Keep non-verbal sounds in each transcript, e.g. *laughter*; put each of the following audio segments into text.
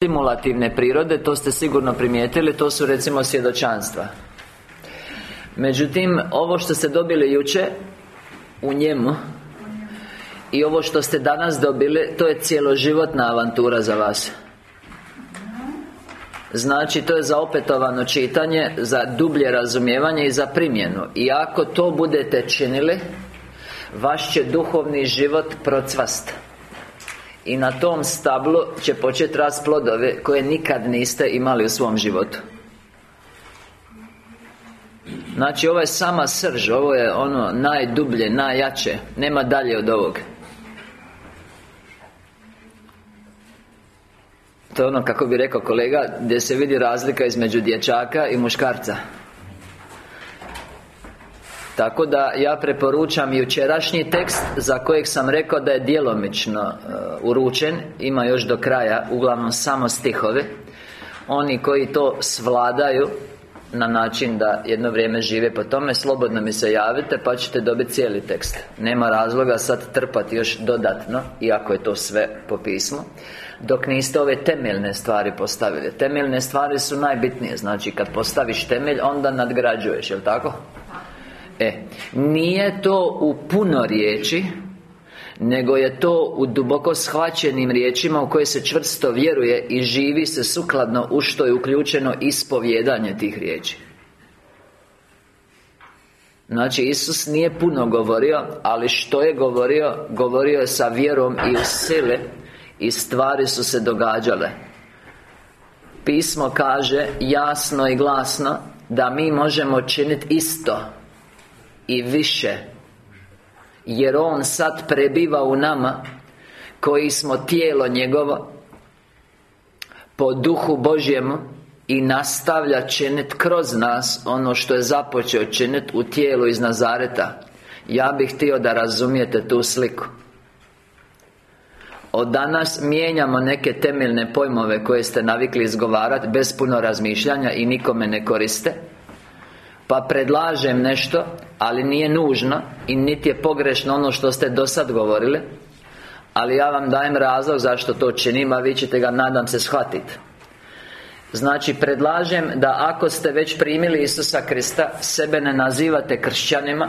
stimulativne prirode, to ste sigurno primijetili, to su recimo svjedočanstva. Međutim, ovo što ste dobili juče U njemu I ovo što ste danas dobili To je cjeloživotna avantura za vas. Znači, to je za opetovano čitanje Za dublje razumijevanje i za primjenu. I ako to budete činili Vaš će duhovni život procvast i na tom stablu će početi rast plodove Koje nikad niste imali u svom životu. Znači ovo je sama srž Ovo je ono najdublje, najjače. Nema dalje od ovog. To je ono kako bi rekao kolega Gdje se vidi razlika između dječaka i muškarca tako da ja preporučam jučerašnji tekst Za kojeg sam rekao da je djelomično uh, uručen Ima još do kraja Uglavnom samo stihove Oni koji to svladaju na način da jedno vrijeme žive po tome Slobodno mi se javite pa ćete dobiti cijeli tekst. Nema razloga sad trpati još dodatno Iako je to sve po pismu Dok niste ove temeljne stvari postavili. Temeljne stvari su najbitnije Znači kad postaviš temelj onda nadgrađuješ, jel tako? E, nije to u puno riječi nego je to u duboko shvaćenim riječima u koje se čvrsto vjeruje i živi se sukladno u što je uključeno ispovjedanje tih riječi. Znači, Isus nije puno govorio, ali što je govorio, govorio je sa vjerom i u sile I stvari su se događale. Pismo kaže jasno i glasno Da mi možemo činiti isto i više Jer On sad prebiva u nama Koji smo tijelo njegovo Po duhu Božjemu I nastavlja činiti kroz nas Ono što je započeo činiti u tijelu iz Nazareta. Ja bih htio da razumijete tu sliku. Od danas mijenjamo neke temeljne pojmove koje ste navikli izgovarati Bez puno razmišljanja i nikome ne koriste pa predlažem nešto Ali nije nužno I niti je pogrešno ono što ste do sad govorili Ali ja vam dajem razlog zašto to činim A vi ćete ga, nadam se, shvatiti Znači, predlažem da ako ste već primili Isusa Krista Sebe ne nazivate kršćanima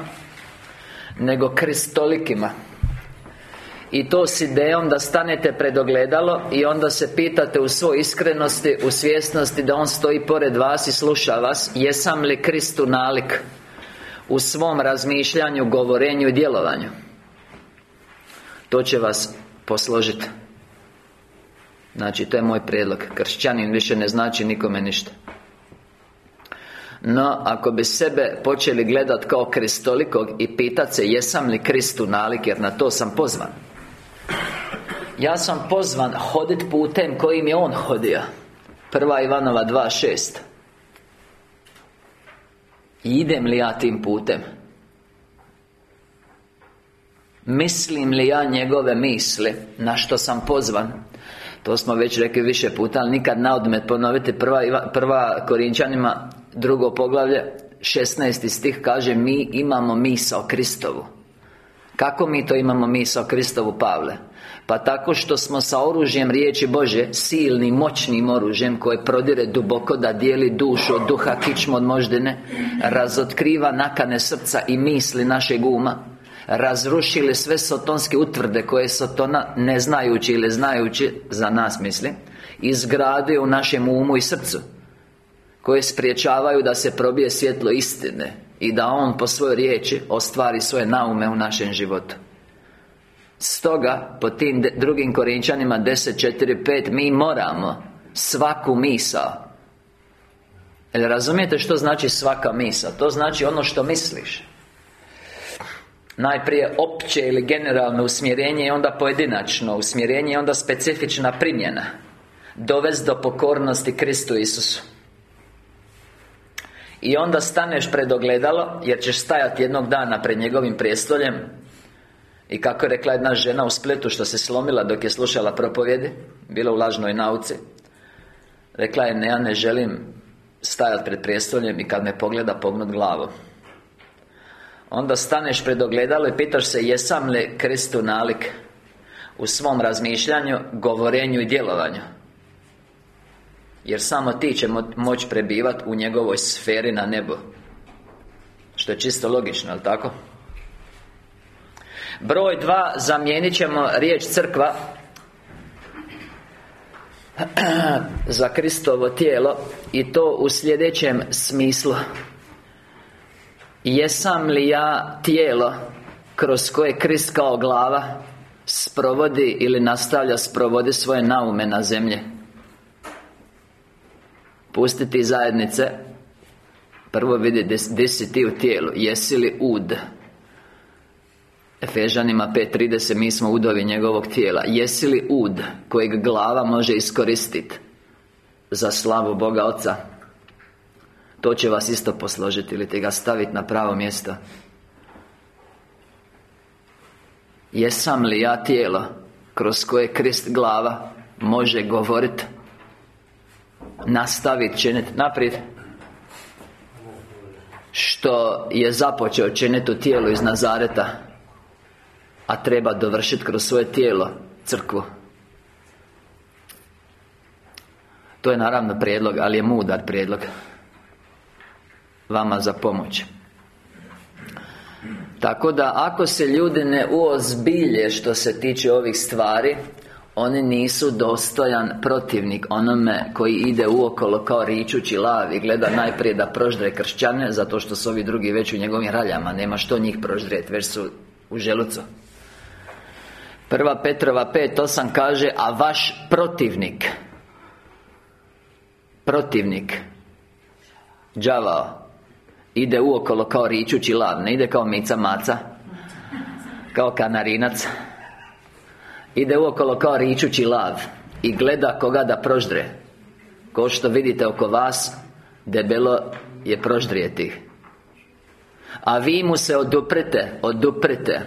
Nego kristolikima i to s idejom da stanete pred ogledalo I onda se pitate u svoj iskrenosti U svjesnosti da On stoji pored vas i sluša vas Jesam li Kristu nalik U svom razmišljanju, govorenju i djelovanju. To će vas posložiti Znači, to je moj prijedlog. Kršćanin više ne znači nikome ništa. No, ako bi sebe počeli gledat kao kristolikog I pitat se jesam li Kristu nalik Jer na to sam pozvan ja sam pozvan hodit putem kojim je On hodio Prva Ivanova 2.6 Idem li ja tim putem? Mislim li ja njegove misli Na što sam pozvan To smo već rekli više puta Ali nikad na odmet ponoviti Prva, prva Korinčanima Drugo poglavlje 16. stih kaže Mi imamo misao Kristovu Kako mi to imamo misao Kristovu Pavle? Pa tako što smo sa oružjem riječi Bože Silnim, moćnim oružjem Koje prodire duboko da dijeli dušu od duha kičmu od moždine Razotkriva nakane srca i misli našeg uma Razrušili sve sotonske utvrde koje Sotona ne znajući ili znajući Za nas mislim Izgradio u našem umu i srcu Koje spriječavaju da se probije svjetlo istine I da On po svojoj riječi ostvari svoje naume u našem životu. Stoga, po tim drugim Korinčanima 10.4.5 Mi moramo Svaku misao. Jel razumijete što znači svaka misa? To znači ono što misliš. Najprije opće ili generalno usmjerenje I onda pojedinačno usmjerenje I onda specifična primjena. Dovest do pokornosti Kristu Isusu I onda staneš pred ogledalo Jer ćeš stajati jednog dana pred njegovim prijestoljem. I kako je rekla jedna žena u Splitu što se slomila dok je slušala propovjedi Bila u lažnoj nauci Rekla je, ne, ja ne želim stajati pred prijestoljem i kad me pogleda pognut glavu Onda staneš pred ogledalo i pitaš se jesam li Kristu nalik U svom razmišljanju, govorenju i djelovanju Jer samo ti će moći prebivati u njegovoj sferi na nebo. Što je čisto logično, ali tako? Broj dva, zamijenit ćemo riječ crkva *clears throat* Za Kristovo tijelo I to u sljedećem smislu. Jesam li ja tijelo Kroz koje Krist kao glava Sprovodi ili nastavlja sprovodi svoje naume na zemlje Pustiti zajednice Prvo vidi gdje si ti u tijelu Jesi li ud? Efežanima 5.30 Mi smo udovi njegovog tijela. Jesi li ud Kojeg glava može iskoristiti Za slavu Boga Oca? To će vas isto posložiti Ili te ga staviti na pravo mjesto. Jesam li ja tijelo Kroz koje Krist glava Može govoriti Nastaviti činiti Naprijed. Što je započeo činiti u tijelu iz Nazareta A treba dovršiti kroz svoje tijelo Crkvu. To je naravno prijedlog, ali je mudar prijedlog. Vama za pomoć. Tako da, ako se ljudi ne uozbilje što se tiče ovih stvari oni nisu dostojan protivnik onome koji ide uokolo kao ričući lav I gleda najprije da proždre kršćane Zato što su ovi drugi već u njegovim raljama. Nema što njih proždrijeti, već su u želucu. Prva Petrova 5.8 kaže A vaš protivnik Protivnik Đavao Ide uokolo kao ričući lav Ne ide kao mica maca Kao kanarinac Ide uokolo kao ričući lav I gleda koga da proždre. Ko što vidite oko vas Debelo je proždrijeti. A vi mu se oduprete Oduprete.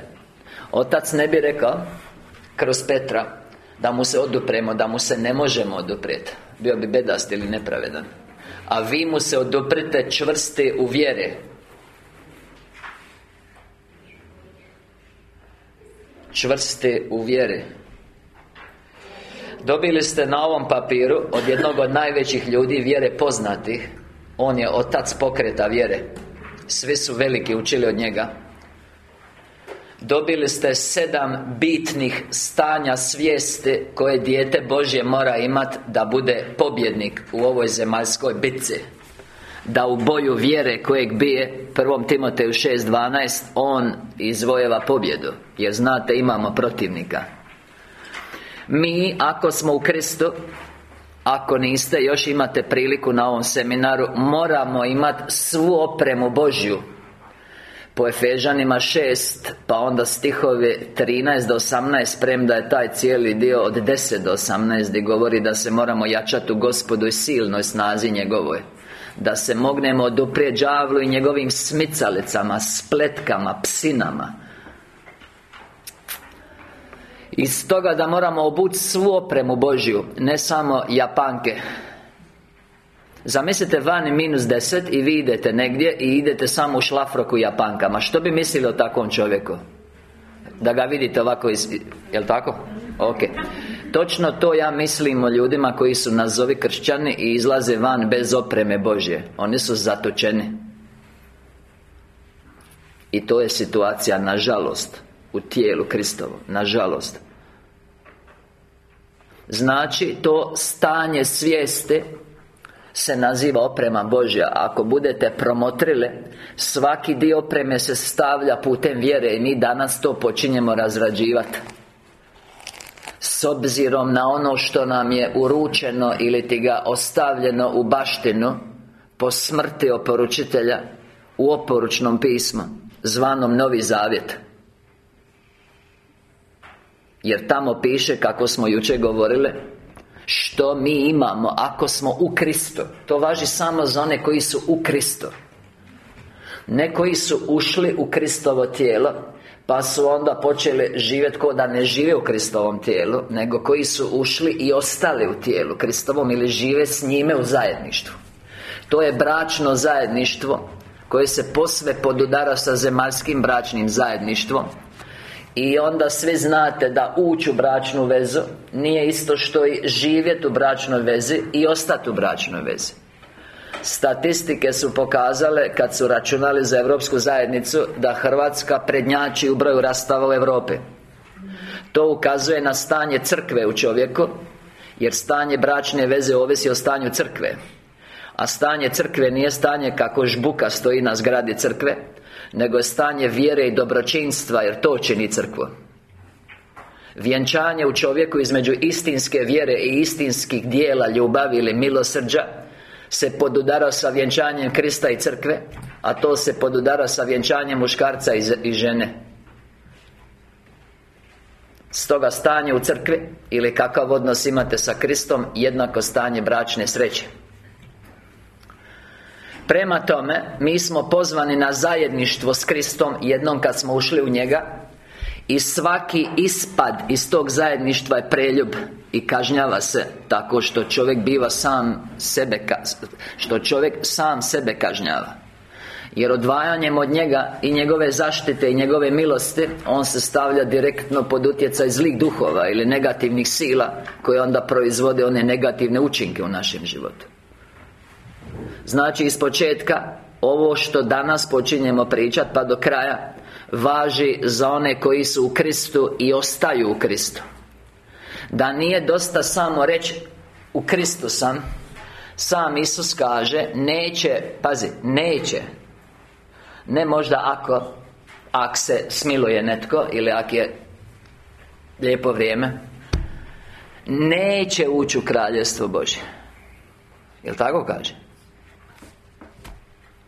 Otac ne bi rekao Kroz Petra Da mu se odupremo Da mu se ne možemo oduprijeti. Bio bi bedast ili nepravedan. A vi mu se oduprite čvrsti u vjere Čvrsti u vjeri. Dobili ste na ovom papiru Od jednog od najvećih ljudi vjere poznatih. On je otac pokreta vjere. Svi su veliki učili od njega. Dobili ste sedam bitnih stanja svijesti Koje dijete Božje mora imati Da bude pobjednik u ovoj zemaljskoj bitci Da u boju vjere kojeg bije Prvom Timoteju 6.12 On izvojeva pobjedu. Jer znate imamo protivnika. Mi, ako smo u Kristu Ako niste, još imate priliku na ovom seminaru Moramo imati svu opremu Božju. Po Efežanima 6 Pa onda stihovi 13 do 18 Premda je taj cijeli dio od 10 do 18 Gdje govori da se moramo jačati u gospodu i silnoj snazi njegovoj Da se mognemo oduprijeti đavlu i njegovim smicalicama Spletkama, psinama I stoga da moramo obući svu opremu Božju Ne samo Japanke Zamislite vani minus 10 i vi idete negdje i idete samo u šlafroku Japankama Što bi mislili o takvom čovjeku? Da ga vidite ovako iz... Jel' tako? Ok Točno to ja mislim o ljudima koji su nazovi kršćani i izlaze van bez opreme Božje. Oni su zatočeni. I to je situacija, nažalost U tijelu Kristovo Nažalost. Znači, to stanje svijesti se naziva oprema Božja. Ako budete promotrili Svaki dio opreme se stavlja putem vjere I mi danas to počinjemo razrađivati S obzirom na ono što nam je uručeno Ili ti ga ostavljeno u baštinu Po smrti oporučitelja U oporučnom pismu Zvanom Novi Zavjet. Jer tamo piše kako smo jučer govorili što mi imamo ako smo u Kristu. To važi samo za one koji su u Kristu. Ne koji su ušli u Kristovo tijelo Pa su onda počeli živjeti ko da ne žive u Kristovom tijelu Nego koji su ušli i ostali u tijelu Kristovom Ili žive s njime u zajedništvu. To je bračno zajedništvo Koje se posve podudara sa zemaljskim bračnim zajedništvom. I onda svi znate da ući u bračnu vezu Nije isto što i živjeti u bračnoj vezi I ostati u bračnoj vezi Statistike su pokazale Kad su računali za Europsku zajednicu Da Hrvatska prednjači u broju rastava u Europi. To ukazuje na stanje crkve u čovjeku Jer stanje bračne veze ovisi o stanju crkve. A stanje crkve nije stanje kako žbuka stoji na zgradi crkve Nego je stanje vjere i dobročinstva Jer to čini crkvu. Vjenčanje u čovjeku između istinske vjere i istinskih dijela ljubavi ili milosrđa se podudara sa vjenčanjem Krista i crkve A to se podudara sa vjenčanjem muškarca i žene. Stoga stanje u crkvi Ili kakav odnos imate sa Kristom Jednako stanje bračne sreće. Prema tome, mi smo pozvani na zajedništvo s Kristom Jednom kad smo ušli u njega I svaki ispad iz tog zajedništva je preljub I kažnjava se Tako što čovjek biva sam sebe Što čovjek sam sebe kažnjava. Jer odvajanjem od njega i njegove zaštite i njegove milosti On se stavlja direktno pod utjecaj zlih duhova ili negativnih sila Koje onda proizvode one negativne učinke u našem životu. Znači iz početka Ovo što danas počinjemo pričati pa do kraja Važi za one koji su u Kristu i ostaju u Kristu. Da nije dosta samo reći U Kristu sam Sam Isus kaže Neće, pazi, neće Ne možda ako Ak se smiluje netko Ili ak je Lijepo vrijeme. Neće ući u kraljestvo Božje. Jel' tako kaže?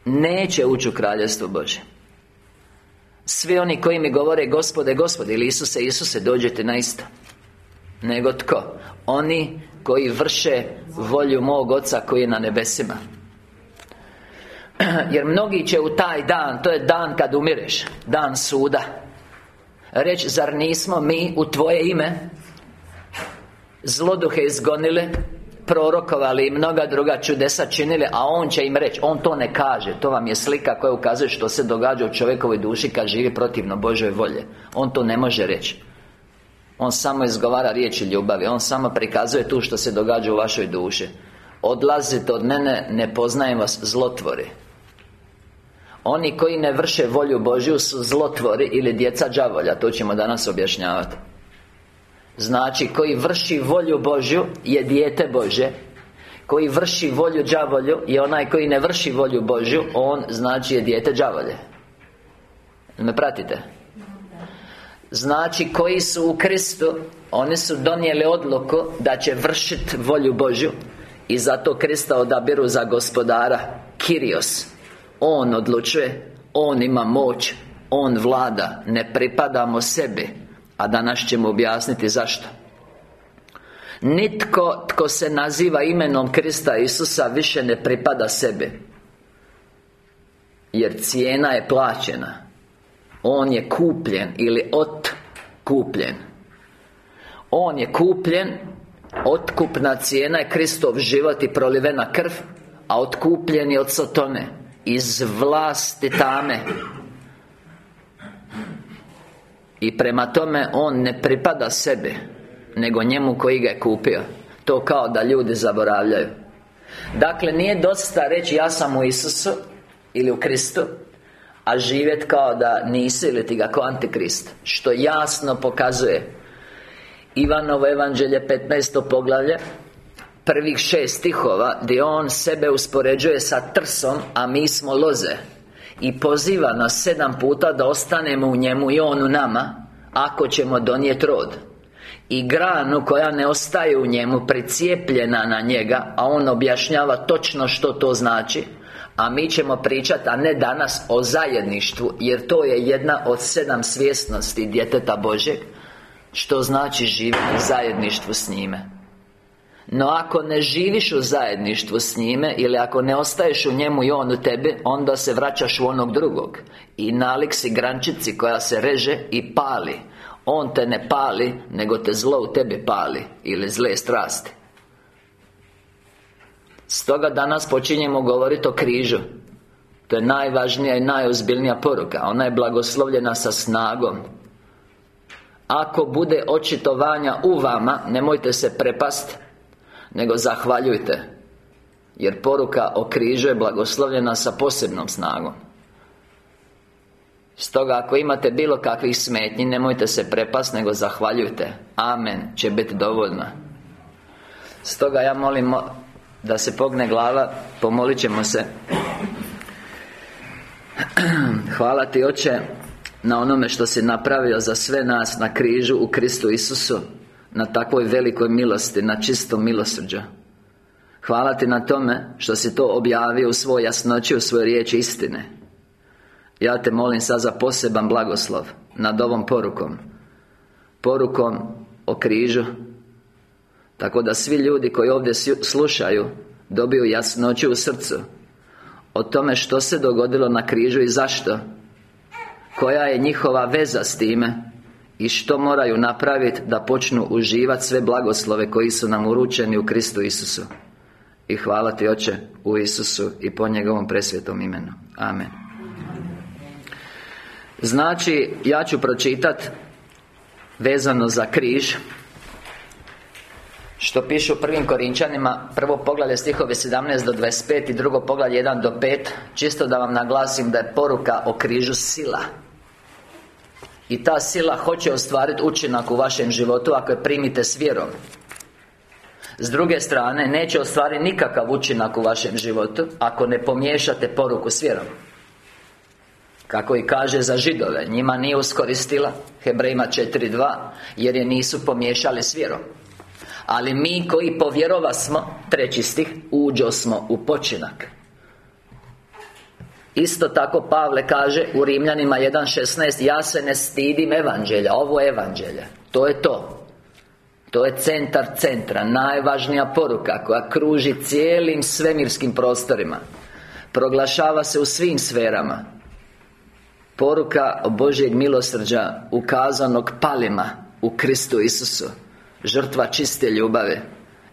Neće ući u kraljestvo Bože Svi oni koji mi govore Gospode, Gospode Ili Isuse, Isuse, dođete na isto. Nego tko? Oni koji vrše volju mog Oca koji je na nebesima. *clears throat* Jer mnogi će u taj dan To je dan kad umireš Dan suda Reći, zar nismo mi u Tvoje ime Zloduhe izgonili prorokovali i mnoga druga čudesa činili A On će im reći On to ne kaže. To vam je slika koja ukazuje što se događa u čovjekovoj duši Kad živi protivno Božoj volje On to ne može reći. On samo izgovara riječi ljubavi. On samo prikazuje tu što se događa u vašoj duši. Odlazite od mene, ne poznajem vas zlotvori. Oni koji ne vrše volju Božju su zlotvori ili djeca đavolja To ćemo danas objašnjavati Znači, koji vrši volju Božju Je dijete Bože Koji vrši volju đavolju Je onaj koji ne vrši volju Božju On, znači, je dijete đavolje. Me pratite? Znači, koji su u Kristu Oni su donijeli odluku Da će vršiti volju Božju I zato Krista odabiru za gospodara Kirios On odlučuje On ima moć On vlada Ne pripadamo sebi a danas ćemo objasniti zašto. Nitko tko se naziva imenom Krista Isusa više ne pripada sebi. Jer cijena je plaćena. On je kupljen ili otkupljen. On je kupljen Otkupna cijena je Kristov život i prolivena krv A otkupljen je od Sotone Iz vlasti tame i prema tome On ne pripada sebi Nego njemu koji ga je kupio. To kao da ljudi zaboravljaju. Dakle, nije dosta reći ja sam u Isusu Ili u Kristu A živjet kao da nisi ili ti ga kao antikrist Što jasno pokazuje. Ivanovo evanđelje 15. poglavlje Prvih šest stihova Gdje on sebe uspoređuje sa trsom A mi smo loze i poziva nas sedam puta da ostanemo u njemu i on u nama Ako ćemo donijeti rod. I granu koja ne ostaje u njemu Pricijepljena na njega A on objašnjava točno što to znači a mi ćemo pričati, a ne danas, o zajedništvu Jer to je jedna od sedam svjesnosti djeteta Božeg Što znači živjeti u zajedništvu s njime no ako ne živiš u zajedništvu s njime Ili ako ne ostaješ u njemu i on u tebi Onda se vraćaš u onog drugog. I nalik si grančici koja se reže i pali. On te ne pali Nego te zlo u tebi pali Ili zle strasti. Stoga danas počinjemo govoriti o križu. To je najvažnija i najozbiljnija poruka. Ona je blagoslovljena sa snagom. Ako bude očitovanja u vama Nemojte se prepast Nego zahvaljujte Jer poruka o križu je blagoslovljena sa posebnom snagom. Stoga ako imate bilo kakvih smetnji Nemojte se prepast nego zahvaljujte. Amen će biti dovoljno. Stoga ja molim da se pogne glava Pomolit ćemo se. *clears throat* Hvala ti oče Na onome što si napravio za sve nas Na križu u Kristu Isusu Na takvoj velikoj milosti Na čistom milosrđu. Hvala ti na tome što si to objavio u svoj jasnoći U svojoj riječi istine. Ja te molim sad za poseban blagoslov Nad ovom porukom. Porukom o križu. Tako da svi ljudi koji ovdje slušaju Dobiju jasnoću u srcu O tome što se dogodilo na križu i zašto. Koja je njihova veza s time I što moraju napraviti da počnu uživati sve blagoslove koji su nam uručeni u Kristu Isusu? I hvala Ti Oče u Isusu i po njegovom presvjetom imenu. Amen. Znači, ja ću pročitat Vezano za križ što piše u prvim Korinčanima Prvo poglavlje stihove 17 do 25 I drugo poglavlje 1 do 5 Čisto da vam naglasim da je poruka o križu sila I ta sila hoće ostvariti učinak u vašem životu Ako je primite s vjerom. S druge strane, neće ostvariti nikakav učinak u vašem životu Ako ne pomiješate poruku s vjerom. Kako i kaže za židove Njima nije uskoristila Hebrejima 4.2 Jer je nisu pomiješali s vjerom. Ali mi koji povjerova smo Treći stih Uđo smo u počinak Isto tako Pavle kaže u Rimljanima 1.16 Ja se ne stidim evanđelja Ovo je evanđelje. To je to. To je centar centra Najvažnija poruka Koja kruži cijelim svemirskim prostorima. Proglašava se u svim sferama. Poruka Božjeg milosrđa Ukazanog palima U Kristu Isusu. Žrtva čiste ljubave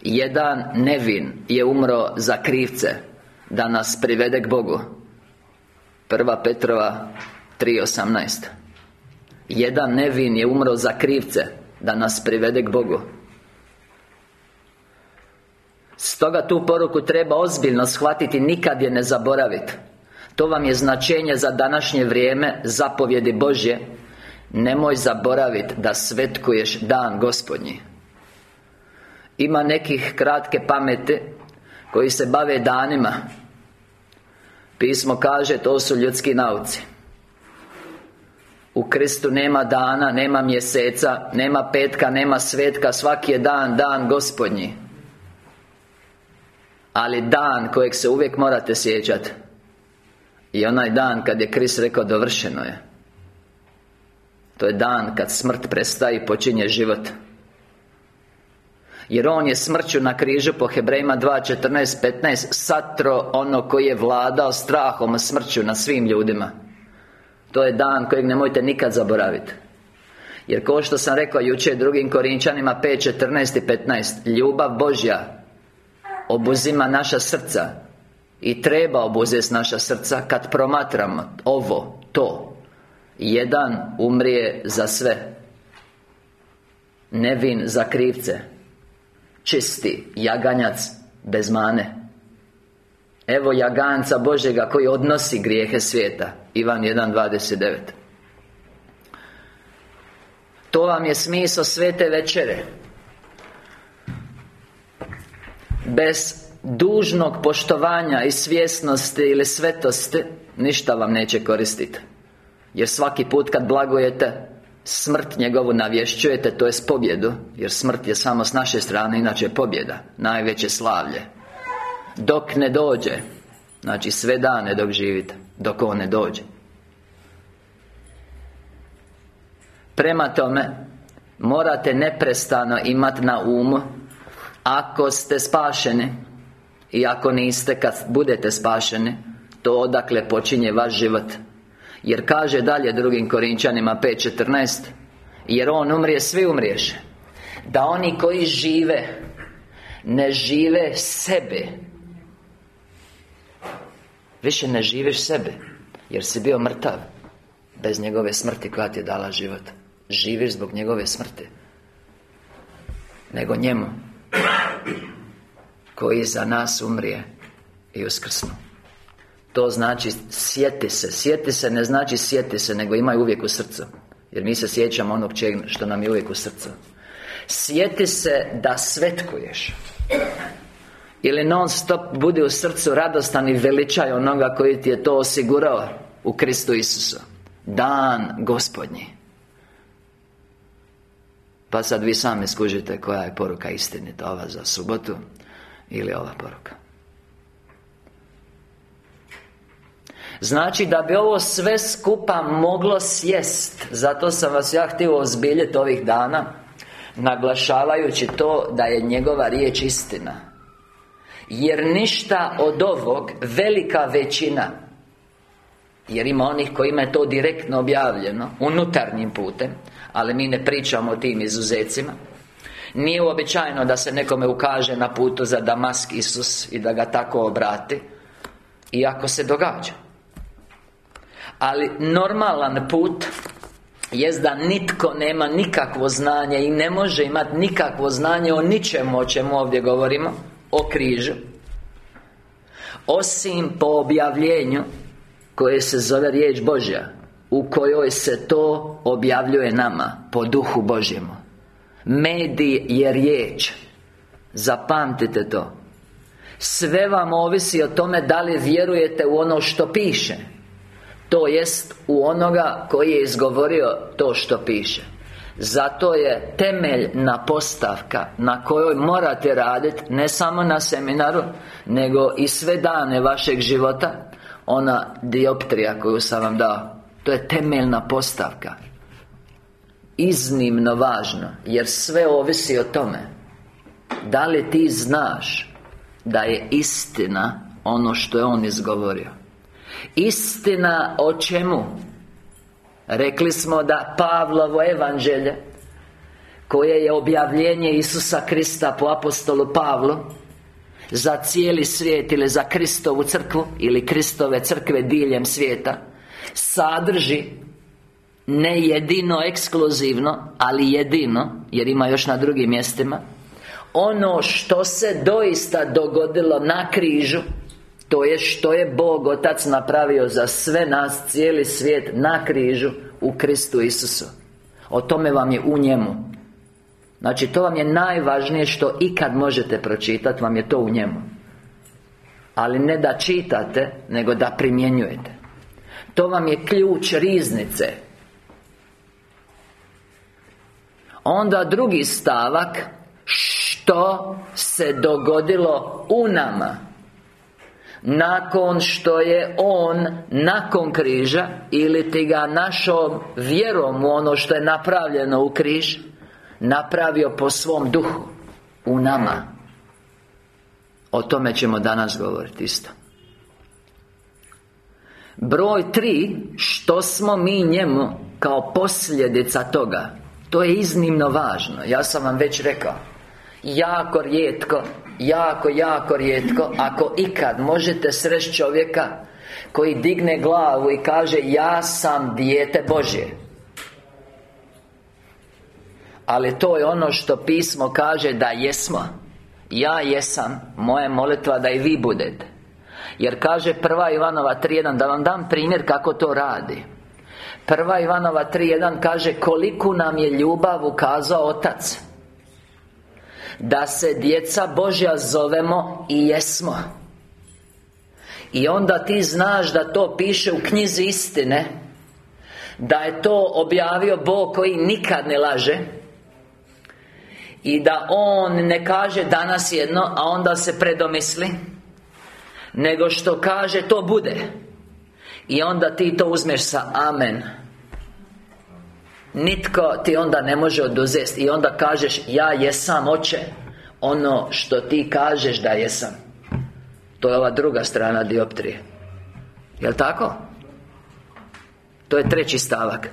Jedan nevin je umro za krivce Da nas privede k Bogu Prva Petrova 3.18 Jedan nevin je umro za krivce Da nas privede k Bogu. Stoga tu poruku treba ozbiljno shvatiti Nikad je ne zaboraviti To vam je značenje za današnje vrijeme Zapovjedi Božje. Nemoj zaboraviti da svetkuješ dan gospodnji. Ima nekih kratke pamete Koji se bave danima Pismo kaže, to su ljudski nauci. U Kristu nema dana, nema mjeseca Nema petka, nema svetka Svaki je dan, dan gospodnji. Ali dan kojeg se uvijek morate sjećati I onaj dan kad je Krist rekao dovršeno je. To je dan kad smrt prestaje i počinje život jer On je smrću na križu po Hebrejima 2.14.15 Satro ono koji je vladao strahom smrću na svim ljudima. To je dan kojeg nemojte nikad zaboraviti Jer kao što sam rekao jučer drugim Korinčanima 5.14 i 15 Ljubav Božja Obuzima naša srca I treba obuzeti naša srca Kad promatramo ovo, to. Jedan umrije za sve. Nevin za krivce Čisti Jaganjac bez mane. Evo jaganca Božega koji odnosi grijehe svijeta. Ivan 1.29 To vam je smisao svete večere. Bez dužnog poštovanja i svjesnosti ili svetosti Ništa vam neće koristiti Jer svaki put kad blagujete Smrt njegovu navješćujete, to je pobjedu Jer smrt je samo s naše strane, inače pobjeda Najveće slavlje. Dok ne dođe Znači sve dane dok živite Dok on ne dođe. Prema tome Morate neprestano imati na umu Ako ste spašeni I ako niste, kad budete spašeni To odakle počinje vaš život jer kaže dalje drugim Korinčanima 5.14 Jer On umrije, svi umriješe. Da oni koji žive Ne žive sebe. Više ne živiš sebe Jer si bio mrtav. Bez njegove smrti koja ti je dala život. Živiš zbog njegove smrti. Nego njemu Koji za nas umrije I uskrsnu To znači sjeti se. Sjeti se ne znači sjeti se Nego ima uvijek u srcu. Jer mi se sjećamo onog čeg što nam je uvijek u srcu. Sjeti se da svetkuješ. Ili non stop budi u srcu radostan i veličaj onoga koji ti je to osigurao U Kristu Isusu. Dan gospodnji. Pa sad vi sami skužite koja je poruka istinita Ova za subotu Ili ova poruka Znači da bi ovo sve skupa moglo sjest Zato sam vas ja htio ozbiljiti ovih dana Naglašavajući to da je njegova riječ istina. Jer ništa od ovog Velika većina Jer ima onih kojima je to direktno objavljeno Unutarnjim putem Ali mi ne pričamo o tim izuzecima Nije uobičajeno da se nekome ukaže na putu za Damask Isus I da ga tako obrati Iako se događa Ali normalan put Jest da nitko nema nikakvo znanje I ne može imati nikakvo znanje o ničemu o čemu ovdje govorimo O križu Osim po objavljenju Koje se zove riječ Božja U kojoj se to objavljuje nama Po duhu Božjemu. Medij je riječ. Zapamtite to. Sve vam ovisi o tome da li vjerujete u ono što piše to jest u onoga koji je izgovorio to što piše. Zato je temeljna postavka na kojoj morate raditi Ne samo na seminaru Nego i sve dane vašeg života Ona dioptrija koju sam vam dao. To je temeljna postavka. Iznimno važno Jer sve ovisi o tome Da li ti znaš Da je istina Ono što je On izgovorio Istina o čemu? Rekli smo da Pavlovo evanđelje Koje je objavljenje Isusa Krista po apostolu Pavlu Za cijeli svijet ili za Kristovu crkvu Ili Kristove crkve diljem svijeta Sadrži Ne jedino ekskluzivno Ali jedino Jer ima još na drugim mjestima Ono što se doista dogodilo na križu to je što je Bog Otac napravio za sve nas Cijeli svijet na križu U Kristu Isusu. O tome vam je u njemu. Znači to vam je najvažnije što ikad možete pročitati Vam je to u njemu. Ali ne da čitate Nego da primjenjujete. To vam je ključ riznice. Onda drugi stavak Što se dogodilo u nama nakon što je On nakon križa ili ti ga našom vjerom u ono što je napravljeno u križ napravio po svom duhu u nama. O tome ćemo danas govoriti isto. Broj tri Što smo mi njemu Kao posljedica toga? To je iznimno važno Ja sam vam već rekao. Jako rijetko Jako, jako rijetko Ako ikad možete sresti čovjeka Koji digne glavu i kaže Ja sam dijete Božje. Ali to je ono što pismo kaže da jesmo. Ja jesam Moja molitva da i vi budete. Jer kaže prva Ivanova 3.1 Da vam dam primjer kako to radi. Prva Ivanova 3.1 kaže Koliku nam je ljubav ukazao Otac da se djeca Božja zovemo i jesmo. I onda ti znaš da to piše u knjizi istine Da je to objavio Bog koji nikad ne laže I da On ne kaže danas jedno, a onda se predomisli Nego što kaže to bude. I onda ti to uzmeš sa Amen Nitko ti onda ne može oduzeti I onda kažeš Ja jesam oče Ono što ti kažeš da jesam. To je ova druga strana dioptrije. Jel' tako? To je treći stavak.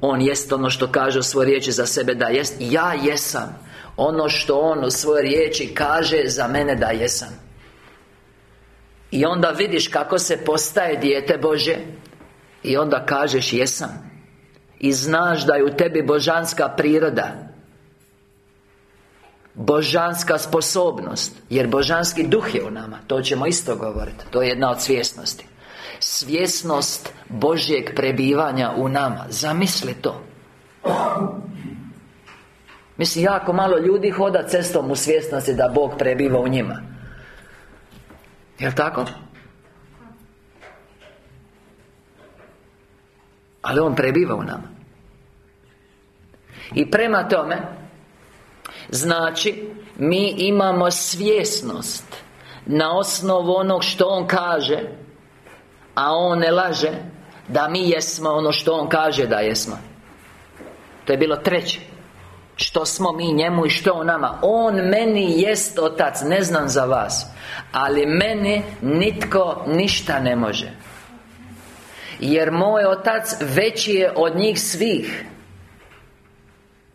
On jest ono što kaže u svojoj riječi za sebe da jest Ja jesam. Ono što On u svojoj riječi kaže za mene da jesam. I onda vidiš kako se postaje dijete Bože I onda kažeš jesam I znaš da je u tebi božanska priroda. Božanska sposobnost Jer božanski duh je u nama To ćemo isto govoriti To je jedna od svjesnosti. Svjesnost Božjeg prebivanja u nama Zamisli to. Mislim, jako malo ljudi hoda cestom u svjesnosti da Bog prebiva u njima. Jel' tako? Ali On prebiva u nama I prema tome Znači, mi imamo svjesnost Na osnovu onog što On kaže A On ne laže Da mi jesmo ono što On kaže da jesmo. To je bilo treće. Što smo mi njemu i što on nama. On meni jest otac Ne znam za vas Ali meni nitko ništa ne može. Jer moj otac veći je od njih svih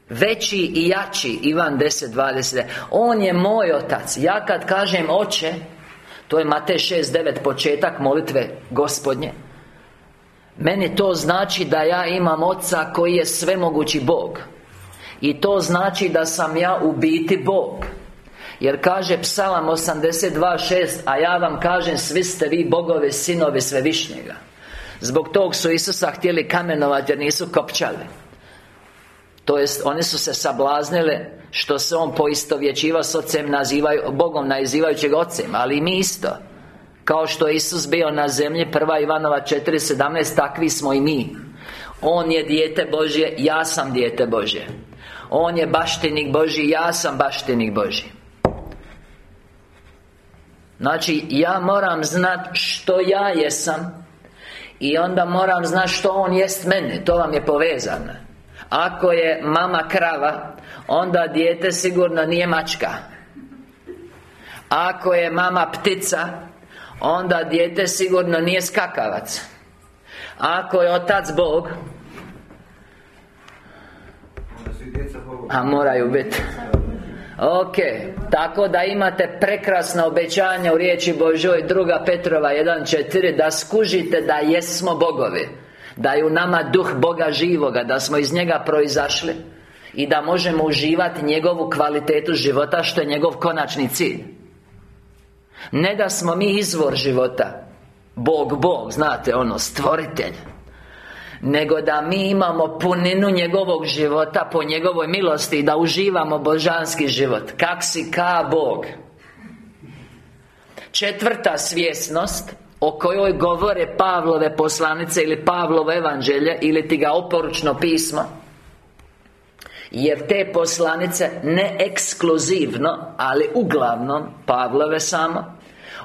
Veći i jači Ivan 10.20 On je moj otac. Ja kad kažem oče To je Matej 6.9 Početak molitve gospodnje. Meni to znači da ja imam oca koji je svemogući Bog. I to znači da sam ja u biti Bog. Jer kaže Psalam 82.6 A ja vam kažem Svi ste vi bogove, sinovi svevišnjega. Zbog tog su Isusa htjeli kamenovati Jer nisu kopčali to jest, oni su se sablaznile Što se on poistovjećiva s ocem nazivaju, Bogom nazivajućeg ocem Ali mi isto. Kao što je Isus bio na zemlji Prva Ivanova 4.17 Takvi smo i mi. On je dijete Božje Ja sam dijete Božje. On je baštenik Božji Ja sam baštenik Božji. Znači, ja moram znat što ja jesam I onda moram znat što On jest mene To vam je povezano ako je mama krava Onda dijete sigurno nije mačka. Ako je mama ptica Onda dijete sigurno nije skakavac. Ako je otac Bog A moraju biti Ok, tako da imate prekrasna obećanja u riječi Božoj Druga Petrova 1.4 Da skužite da jesmo bogovi da je u nama duh Boga živoga Da smo iz njega proizašli I da možemo uživati njegovu kvalitetu života Što je njegov konačni cilj. Ne da smo mi izvor života Bog, Bog, znate ono, stvoritelj nego da mi imamo puninu njegovog života po njegovoj milosti i da uživamo božanski život. Kak si ka Bog? Četvrta svjesnost o kojoj govore Pavlove poslanice ili Pavlovo evanđelje ili ti ga oporučno pismo. Jer te poslanice ne ekskluzivno, ali uglavnom Pavlove samo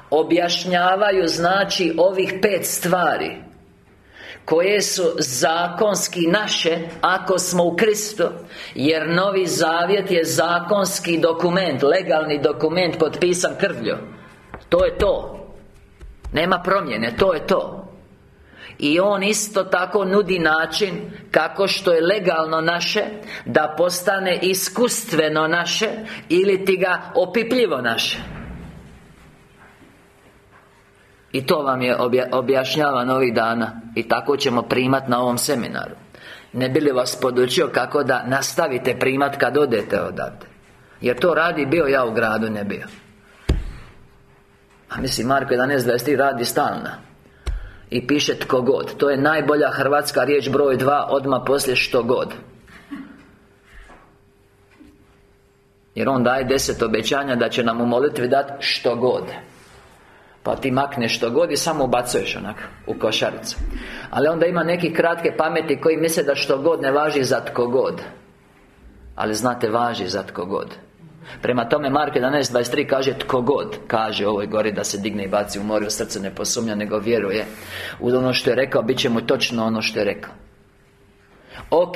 Objašnjavaju znači ovih pet stvari koje su zakonski naše ako smo u Kristu jer Novi Zavjet je zakonski dokument, legalni dokument potpisan krvlju. To je to nema promjene, to je to. I on isto tako nudi način Kako što je legalno naše Da postane iskustveno naše Ili ti ga opipljivo naše. I to vam je objašnjavan ovih dana. I tako ćemo primat na ovom seminaru. Ne bi li vas podučio kako da nastavite primat kad odete odavde? Jer to radi bio ja u gradu, ne bio a mislim Marko 11.23 radi stalna I piše tko god. To je najbolja hrvatska riječ broj dva Odmah poslije što god. Jer on daje deset obećanja Da će nam u molitvi dati što god. Pa ti makneš što god i samo ubacuješ onak U košaricu. Ali onda ima neki kratke pameti Koji misle da što god ne važi za tko god. Ali znate, važi za tko god Prema tome Mark 11.23 kaže Tko god kaže ovoj gori da se digne i baci u more U srce ne posumnja nego vjeruje U ono što je rekao Bit će mu točno ono što je rekao. Ok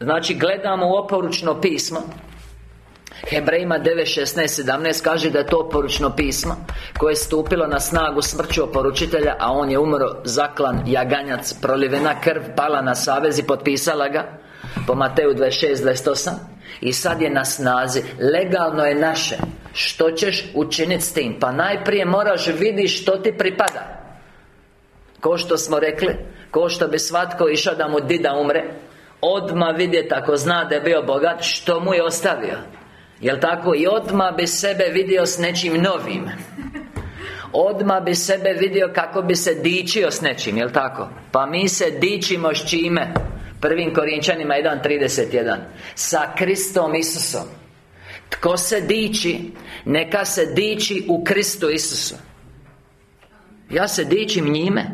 Znači gledamo u oporučno pismo. Hebrejima 9.16.17 kaže da je to oporučno pismo Koje je stupilo na snagu smrću oporučitelja A on je umro, zaklan, jaganjac Prolivena krv, pala na savez i potpisala ga Po Mateju 26.28 i sad je na snazi Legalno je naše Što ćeš učiniti s tim? Pa najprije moraš vidjeti što ti pripada Ko što smo rekli Ko što bi svatko išao da mu dida umre Odma vidjeti ako zna da je bio bogat Što mu je ostavio Jel tako? I odma bi sebe vidio s nečim novim Odma bi sebe vidio kako bi se dičio s nečim, jel tako? Pa mi se dičimo s čime? Prvim Korinčanima 1.31 Sa Kristom Isusom. Tko se diči Neka se diči u Kristu Isusu. Ja se dičim njime.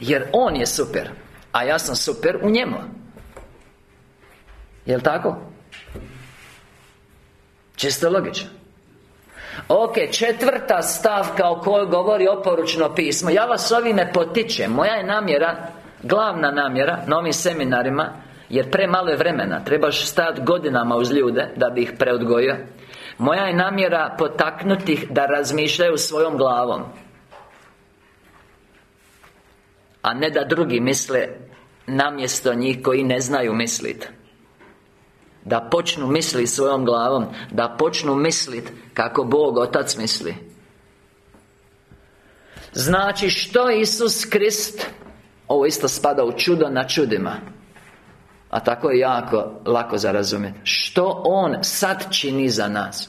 Jer On je super A ja sam super u njemu. Jel' tako? Čisto logično. Ok, četvrta stavka o kojoj govori oporučno pismo. Ja vas ovime potičem. Moja je namjera Glavna namjera na ovim seminarima Jer premalo je vremena Trebaš stajati godinama uz ljude Da bi ih preodgojio. Moja je namjera potaknuti ih da razmišljaju svojom glavom A ne da drugi misle Namjesto njih koji ne znaju misliti da počnu misliti svojom glavom Da počnu misliti kako Bog Otac misli. Znači što Isus Krist Ovo isto spada u čudo na čudima. A tako je jako lako za razumjeti Što On sad čini za nas?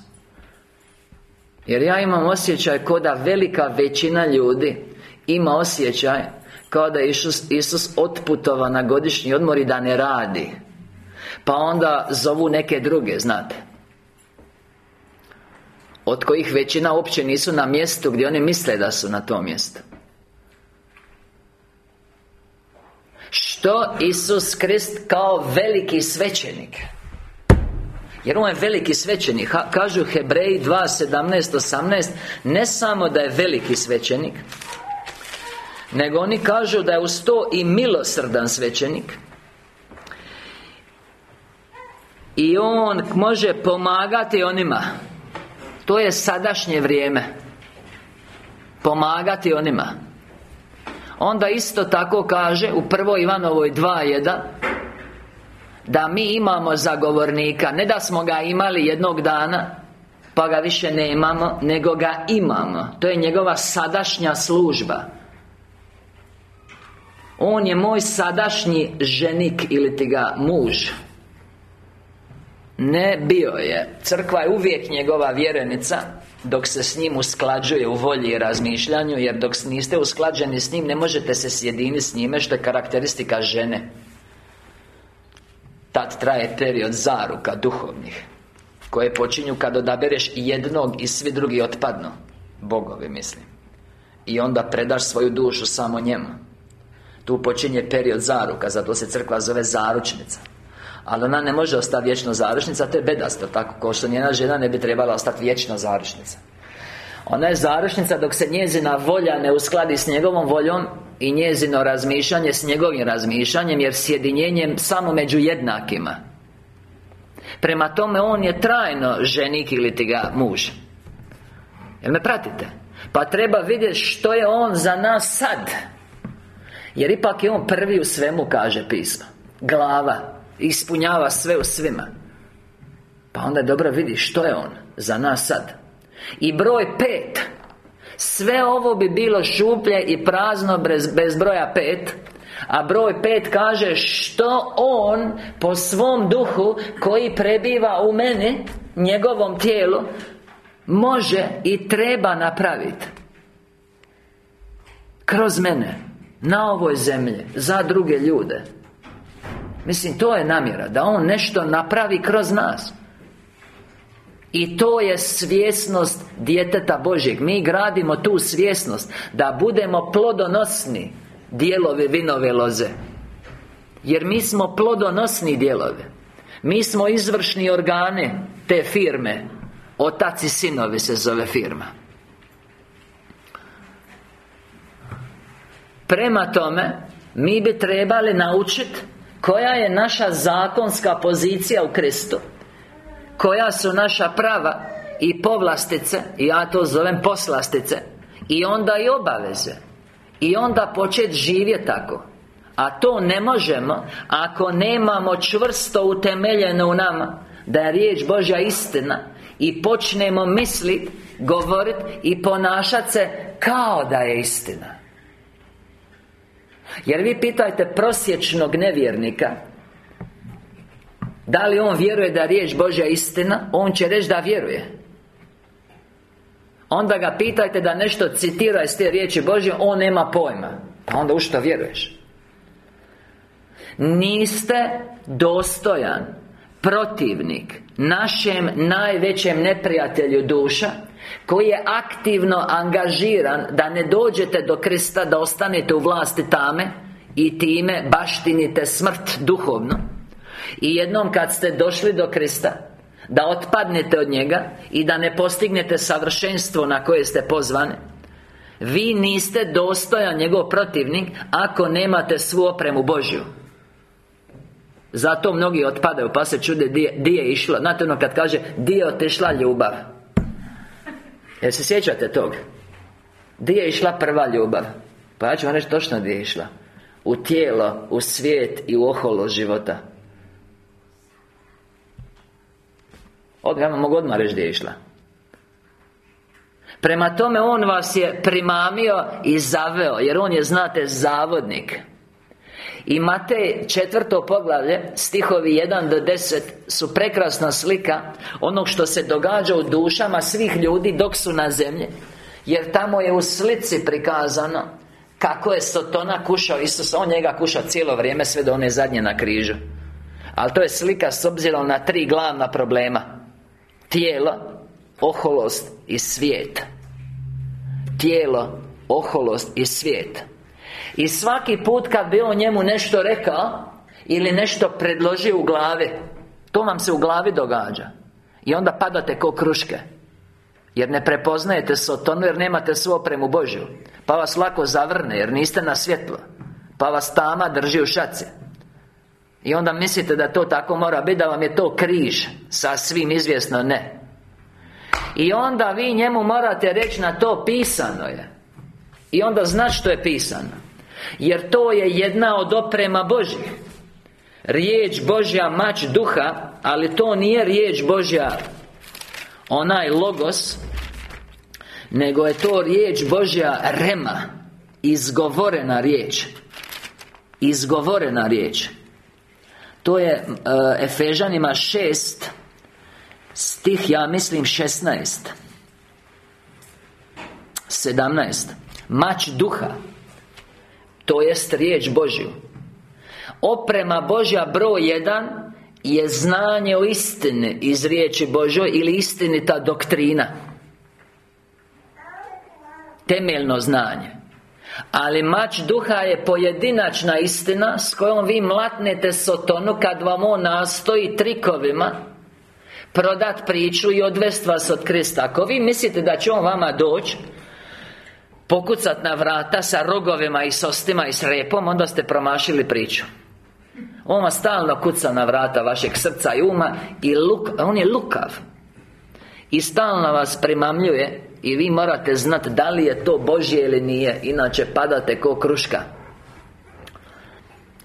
Jer ja imam osjećaj Kao da velika većina ljudi Ima osjećaj Kao da Isus, Isus otputova na godišnji odmor i da ne radi. Pa onda zovu neke druge, znate. Od kojih većina uopće nisu na mjestu gdje oni misle da su na tom mjestu Što Isus Krist kao veliki svećenik. Jer on je veliki svećenik. Kažu Hebreji 2, 17, 18 Ne samo da je veliki svećenik Nego oni kažu da je uz to i milosrdan svećenik. I On može pomagati onima. To je sadašnje vrijeme. Pomagati onima Onda isto tako kaže U prvoj Ivanovoj 2.1 Da mi imamo zagovornika Ne da smo ga imali jednog dana Pa ga više ne imamo Nego ga imamo. To je njegova sadašnja služba. On je moj sadašnji ženik Ili ti ga muž. Ne bio je. Crkva je uvijek njegova vjerenica Dok se s njim usklađuje u volji i razmišljanju Jer dok niste usklađeni s njim Ne možete se sjediniti s njime Što je karakteristika žene. Tad traje period zaruka duhovnih Koje počinju kad odabereš jednog I svi drugi otpadnu Bogovi mislim. I onda predaš svoju dušu samo njemu. Tu počinje period zaruka Zato se crkva zove zaručnica ali ona ne može ostati vječno zaručnica, to je bedasto Tako, kao što njena žena ne bi trebala ostati vječno zaručnica Ona je zaručnica dok se njezina volja ne uskladi s njegovom voljom I njezino razmišljanje s njegovim razmišljanjem Jer sjedinjenjem samo među jednakima. Prema tome on je trajno ženik ili ti ga muž. Jel me pratite? Pa treba vidjeti što je on za nas sad. Jer ipak je on prvi u svemu, kaže pismo. Glava Ispunjava sve u svima. Pa onda dobro vidi što je On Za nas sad. I broj pet. Sve ovo bi bilo šuplje i prazno bez, bez broja pet. A broj pet kaže što On po svom duhu koji prebiva u meni Njegovom tijelu Može i treba napraviti Kroz mene Na ovoj zemlji Za druge ljude Mislim, to je namjera Da On nešto napravi kroz nas. I to je svjesnost djeteta Božjeg. Mi gradimo tu svjesnost Da budemo plodonosni Dijelovi vinove loze. Jer mi smo plodonosni dijelovi. Mi smo izvršni organe te firme. Otac i sinovi se zove firma. Prema tome Mi bi trebali naučiti koja je naša zakonska pozicija u Kristu? Koja su naša prava I povlastice? Ja to zovem poslastice. I onda i obaveze. I onda početi živjeti tako. A to ne možemo Ako nemamo čvrsto utemeljeno u nama Da je riječ Božja istina I počnemo misliti Govoriti I ponašati se Kao da je istina Jer vi pitajte prosječnog nevjernika Da li on vjeruje da je riječ Božja istina On će reći da vjeruje. Onda ga pitajte da nešto citira iz te riječi Božje On nema pojma. Pa onda u što vjeruješ? Niste dostojan Protivnik Našem najvećem neprijatelju duša Koji je aktivno angažiran Da ne dođete do Krista Da ostanete u vlasti tame I time baštinite smrt duhovno. I jednom kad ste došli do Krista Da otpadnete od njega I da ne postignete savršenstvo na koje ste pozvani Vi niste dostojan njegov protivnik Ako nemate svu opremu Božju. Zato mnogi otpadaju pa se čude di je išla Znate ono kad kaže Di je otišla ljubav Jel se sjećate tog? Di je išla prva ljubav? Pa ja ću vam reći točno di je išla U tijelo, u svijet i u oholo života Od, ja mogu odmah reći gdje je išla Prema tome On vas je primamio i zaveo Jer On je, znate, zavodnik i Matej četvrto poglavlje Stihovi 1 do 10 Su prekrasna slika Onog što se događa u dušama svih ljudi Dok su na zemlji Jer tamo je u slici prikazano Kako je Sotona kušao Isus On njega kuša cijelo vrijeme Sve do one zadnje na križu. Ali to je slika s obzirom na tri glavna problema. Tijelo Oholost i svijet. Tijelo Oholost i svijet i svaki put kad bi on njemu nešto rekao Ili nešto predložio u glavi To vam se u glavi događa. I onda padate ko kruške. Jer ne prepoznajete sotonu jer nemate svu opremu Božju. Pa vas lako zavrne jer niste na svjetlo. Pa vas tama drži u šaci. I onda mislite da to tako mora biti Da vam je to križ. Sa svim izvjesno ne. I onda vi njemu morate reći na to pisano je. I onda znaš što je pisano jer to je jedna od oprema Božih Riječ Božja mač duha Ali to nije riječ Božja Onaj logos Nego je to riječ Božja rema Izgovorena riječ. Izgovorena riječ. To je uh, Efežanima šest Stih, ja mislim, šesnaest Sedamnaest. Mač duha to jest riječ Božju. Oprema Božja broj jedan Je znanje o istini iz riječi Božoj Ili istinita doktrina. Temeljno znanje. Ali mač duha je pojedinačna istina S kojom vi mlatnete sotonu Kad vam on nastoji trikovima Prodat priču i odvest vas od Krista. Ako vi mislite da će on vama doći Pokucat na vrata sa rogovima i sostima i s repom Onda ste promašili priču. On vas stalno kuca na vrata vašeg srca i uma I luk, on je lukav. I stalno vas primamljuje I vi morate znati da li je to Božje ili nije Inače padate ko kruška.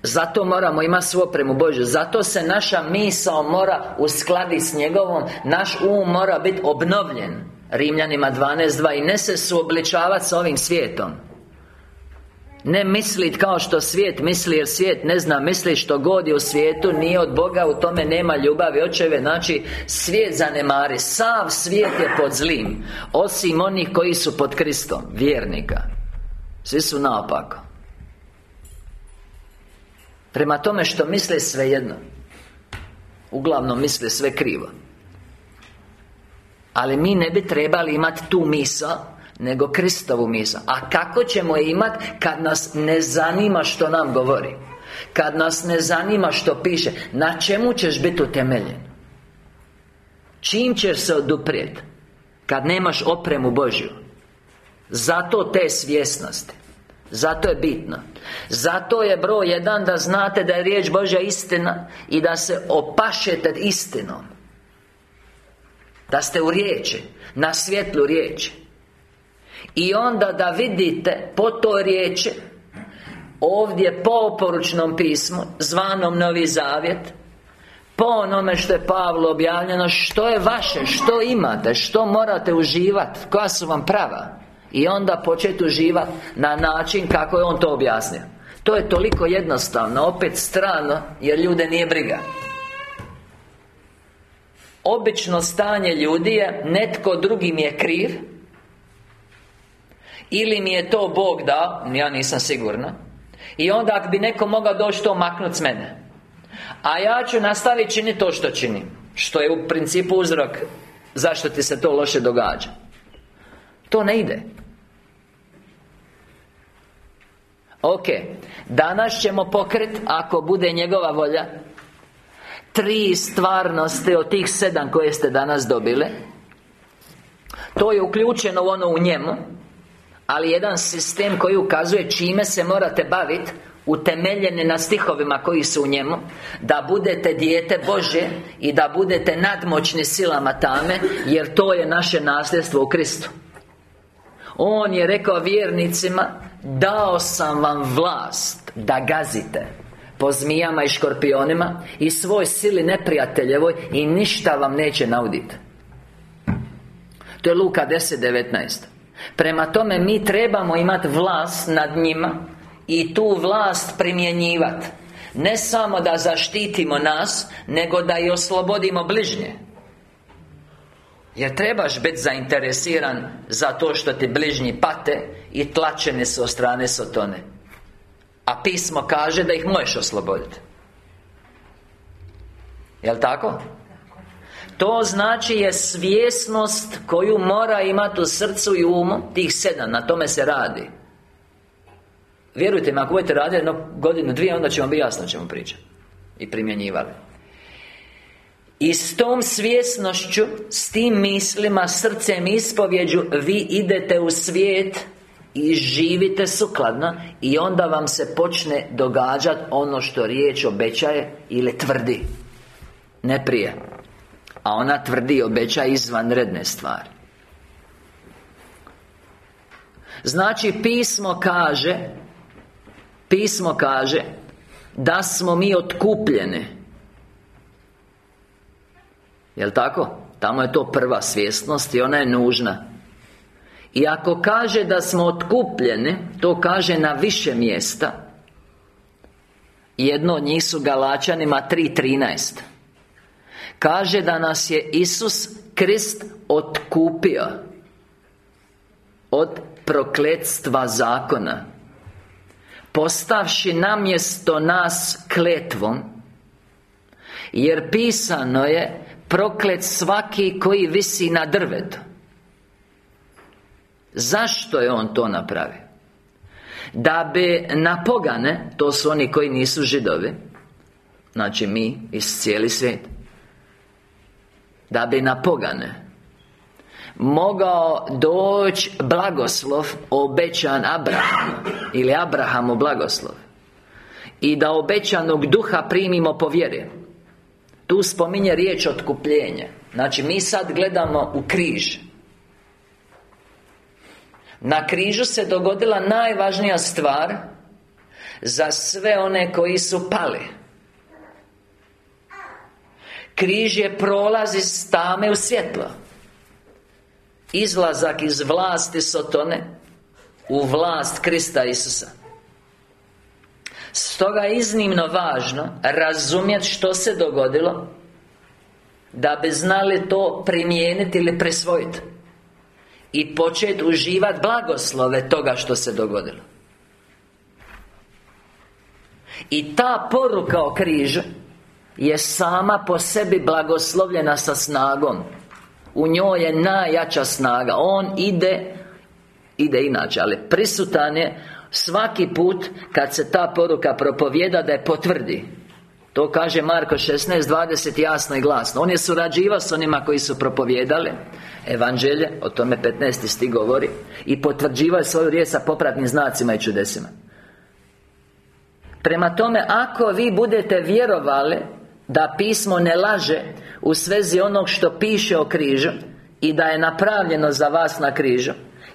Zato moramo imati svu opremu Božju. Zato se naša misao mora uskladiti s njegovom. Naš um mora biti obnovljen Rimljanima 12.2 I ne se suobličavati s ovim svijetom. Ne mislit kao što svijet misli Jer svijet ne zna misli što god je u svijetu Nije od Boga, u tome nema ljubavi očeve Znači, svijet zanemari Sav svijet je pod zlim Osim onih koji su pod Kristom Vjernika. Svi su naopako. Prema tome što misle svejedno. Uglavnom misle sve krivo ali mi ne bi trebali imati tu misa Nego Kristovu misa A kako ćemo je imati kad nas ne zanima što nam govori? Kad nas ne zanima što piše? Na čemu ćeš biti utemeljen? Čim ćeš se oduprijeti Kad nemaš opremu Božju? Zato te svjesnosti. Zato je bitno. Zato je broj jedan da znate da je riječ Božja istina I da se opašete istinom da ste u riječi Na svjetlu riječi. I onda da vidite po toj riječi Ovdje po oporučnom pismu Zvanom Novi Zavjet Po onome što je Pavlo objavljeno Što je vaše, što imate Što morate uživati Koja su vam prava. I onda početi uživati Na način kako je on to objasnio. To je toliko jednostavno, opet strano Jer ljude nije briga Obično stanje ljudi je Netko drugi mi je kriv Ili mi je to Bog dao Ja nisam sigurna I onda ako bi neko mogao doći to maknuti s mene. A ja ću nastaviti činiti to što činim Što je u principu uzrok Zašto ti se to loše događa. To ne ide. Ok Danas ćemo pokret Ako bude njegova volja Tri stvarnosti od tih sedam koje ste danas dobile. To je uključeno ono u njemu Ali jedan sistem koji ukazuje čime se morate baviti Utemeljene na stihovima koji su u njemu Da budete dijete Bože I da budete nadmoćni silama tame Jer to je naše nasljedstvo u Kristu. On je rekao vjernicima Dao sam vam vlast Da gazite Po zmijama i škorpionima I svoj sili neprijateljevoj I ništa vam neće nauditi To je Luka 10.19 Prema tome mi trebamo imati vlast nad njima I tu vlast primjenjivati Ne samo da zaštitimo nas Nego da i oslobodimo bližnje. Jer trebaš biti zainteresiran Za to što ti bližnji pate I tlačeni su od strane Sotone A pismo kaže da ih možeš osloboditi Jel' tako? To znači je svjesnost koju mora imati u srcu i umu Tih sedam, na tome se radi. Vjerujte mi, ako budete raditi jedno godinu, dvije Onda ćemo biti jasno ćemo pričati I primjenjivali. I s tom svjesnošću, s tim mislima, srcem ispovjeđu Vi idete u svijet I živite sukladno I onda vam se počne događati ono što riječ obećaje Ili tvrdi. Ne prije. A ona tvrdi i obećaje izvanredne stvari. Znači, pismo kaže Pismo kaže Da smo mi otkupljene Jel' tako? Tamo je to prva svjesnost i ona je nužna I ako kaže da smo otkupljeni To kaže na više mjesta. Jedno od njih su Galačanima 3.13 Kaže da nas je Isus Krist otkupio Od prokletstva zakona Postavši namjesto nas kletvom Jer pisano je Proklet svaki koji visi na drvetu Zašto je on to napravio? Da bi na pogane To su oni koji nisu židovi Znači mi iz cijeli svijet Da bi na pogane Mogao doći blagoslov Obećan Abrahamu Ili Abrahamu blagoslov I da obećanog duha primimo po vjeri. Tu spominje riječ otkupljenje. Znači mi sad gledamo u križ Na križu se dogodila najvažnija stvar Za sve one koji su pali. Križ je prolaz iz tame u svjetlo. Izlazak iz vlasti Sotone U vlast Krista Isusa. Stoga je iznimno važno Razumjeti što se dogodilo Da bi znali to primijeniti ili presvojiti I početi uživati blagoslove toga što se dogodilo. I ta poruka o križu Je sama po sebi blagoslovljena sa snagom. U njoj je najjača snaga. On ide Ide inače, ali prisutan je Svaki put kad se ta poruka propovjeda da je potvrdi To kaže Marko 16.20 jasno i glasno On je surađivao s onima koji su propovjedali Evanđelje, o tome 15. sti govori I potvrđivao svoju riječ sa popratnim znacima i čudesima Prema tome, ako vi budete vjerovali Da pismo ne laže U svezi onog što piše o križu I da je napravljeno za vas na križu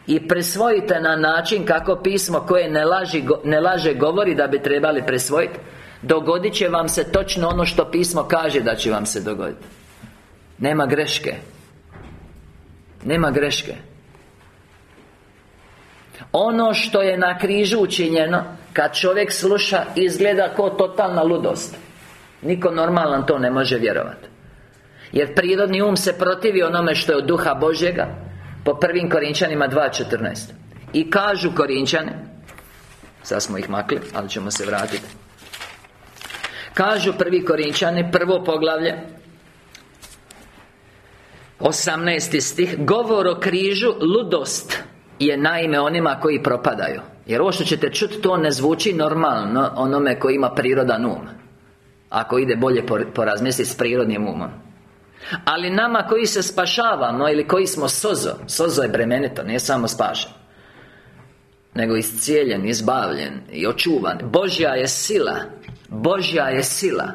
i presvojite na način kako pismo koje ne, laži, ne laže govori da bi trebali presvojiti Dogodit će vam se točno ono što pismo kaže da će vam se dogoditi. Nema greške. Nema greške. Ono što je na križu učinjeno Kad čovjek sluša Izgleda kao totalna ludost. Niko normalan to ne može vjerovati Jer prirodni um se protivi onome što je od duha Božjega Po prvim Korinčanima 2.14 I kažu Korinčane Sad smo ih makli, ali ćemo se vratiti Kažu prvi Korinčani, prvo poglavlje 18. stih Govor o križu, ludost Je naime onima koji propadaju. Jer ovo što ćete čuti, to ne zvuči normalno Onome koji ima prirodan um. Ako ide bolje porazmisliti s prirodnim umom. Ali nama koji se spašavamo Ili koji smo sozo Sozo je bremenito, nije samo spašen Nego iscijeljen, izbavljen I očuvan. Božja je sila Božja je sila.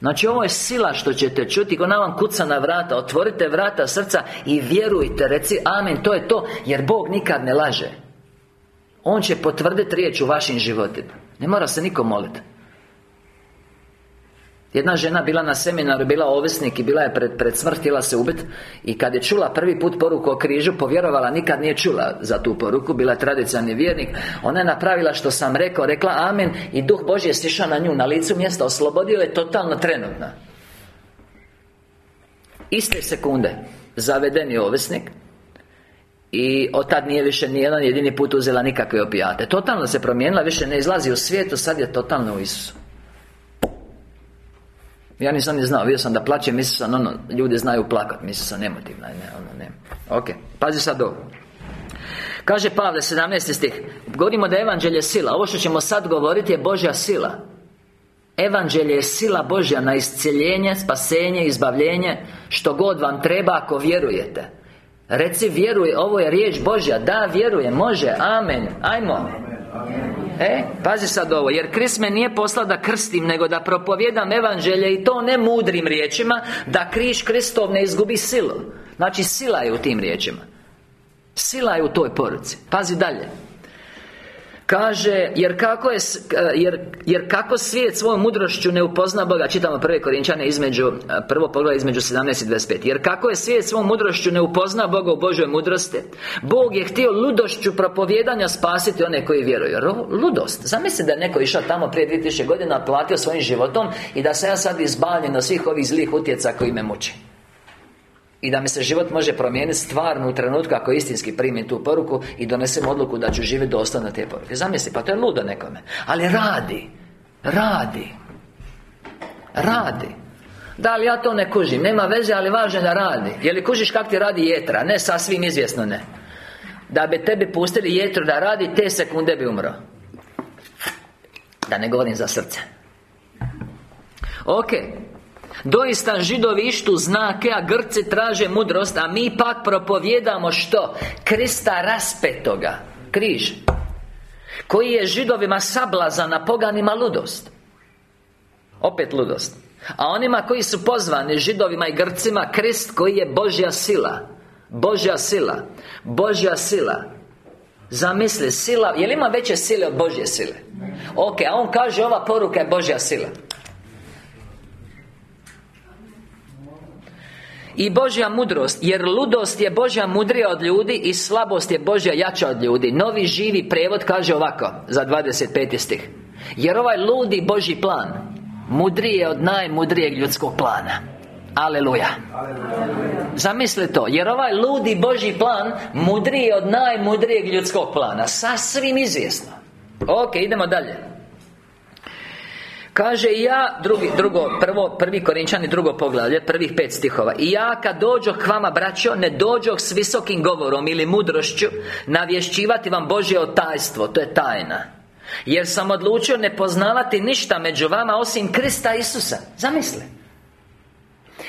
Znači ovo je sila što ćete čuti Ko nam vam kuca na vrata Otvorite vrata srca I vjerujte Reci amen To je to Jer Bog nikad ne laže. On će potvrditi riječ u vašim životima. Ne mora se niko moliti jedna žena bila na seminaru, bila ovisnik i bila je pred, pred smrt, htjela se ubiti I kad je čula prvi put poruku o križu, povjerovala, nikad nije čula za tu poruku Bila tradicionalni vjernik. Ona je napravila što sam rekao, rekla amen I Duh Božji je stišao na nju, na licu mjesta Oslobodio je totalno trenutno. Iste sekunde Zavedeni ovisnik i od tad nije više nijedan jedini put uzela nikakve opijate. Totalno se promijenila, više ne izlazi u svijetu Sad je totalno u Isusu ja nisam ni znao, vidio sam da plaće, mislio sam, ono, ljudi znaju plakat, mislio sam emotivna, ne, ono, ne. Ok, pazi sad ovo. Kaže Pavle, 17. stih. Govorimo da je sila. Ovo što ćemo sad govoriti je Božja sila. Evanđelje je sila Božja na iscjeljenje, spasenje, izbavljenje Što god vam treba ako vjerujete. Reci vjeruj, ovo je riječ Božja. Da, vjeruje, može, amen. Ajmo E, pazi sad ovo Jer Krist me nije poslao da krstim Nego da propovjedam evanđelje I to ne mudrim riječima Da križ Kristov ne izgubi silu. Znači sila je u tim riječima. Sila je u toj poruci. Pazi dalje Kaže, jer kako je, e, jer, jer kako svijet svojom mudrošću ne upozna Boga? Čitamo prve Korinčane između, e, prvo pogled između 17 i 25 Jer kako je svijet svojom mudrošću ne upozna Boga u Božoj mudrosti? Bog je htio ludošću propovjedanja spasiti one koji vjeruju. Ludost. Zamisli da je neko išao tamo prije 2000 godina Platio svojim životom I da se ja sad izbavljen od svih ovih zlih utjeca koji me muči i da mi se život može promijeniti stvarno u trenutku ako istinski primim tu poruku I donesem odluku da ću živjeti na te poruke. Zamisli, pa to je ludo nekome. Ali radi Radi Radi. Da li ja to ne kužim? Nema veze, ali važno da radi. Je li kužiš kak ti radi jetra? Ne, sasvim izvjesno ne. Da bi tebi pustili jetru da radi, te sekunde bi umro. Da ne govorim za srce. Ok Doista židovi ištu znake, a Grci traže mudrost A mi pak propovjedamo što? Krista raspetoga. Križ. Koji je židovima sablazan, a poganima ludost. Opet ludost. A onima koji su pozvani židovima i Grcima Krist koji je Božja sila. Božja sila. Božja sila. Zamisli, sila, je li ima veće sile od Božje sile? Ok, a on kaže ova poruka je Božja sila I Božja mudrost Jer ludost je Božja mudrija od ljudi I slabost je Božja jača od ljudi. Novi živi prevod kaže ovako Za 25. stih. Jer ovaj ludi Božji plan Mudriji je od najmudrijeg ljudskog plana. Aleluja. Zamisli to Jer ovaj ludi Božji plan Mudriji od najmudrijeg ljudskog plana. Sasvim izvjesno. Ok, idemo dalje Kaže ja, drugi, drugo, prvo, prvi Korinčani, drugo poglavlje, prvih pet stihova. I ja kad dođoh k vama, braćo, ne dođoh s visokim govorom ili mudrošću Navješćivati vam Božje otajstvo, to je tajna. Jer sam odlučio ne poznavati ništa među vama osim Krista Isusa. Zamisli.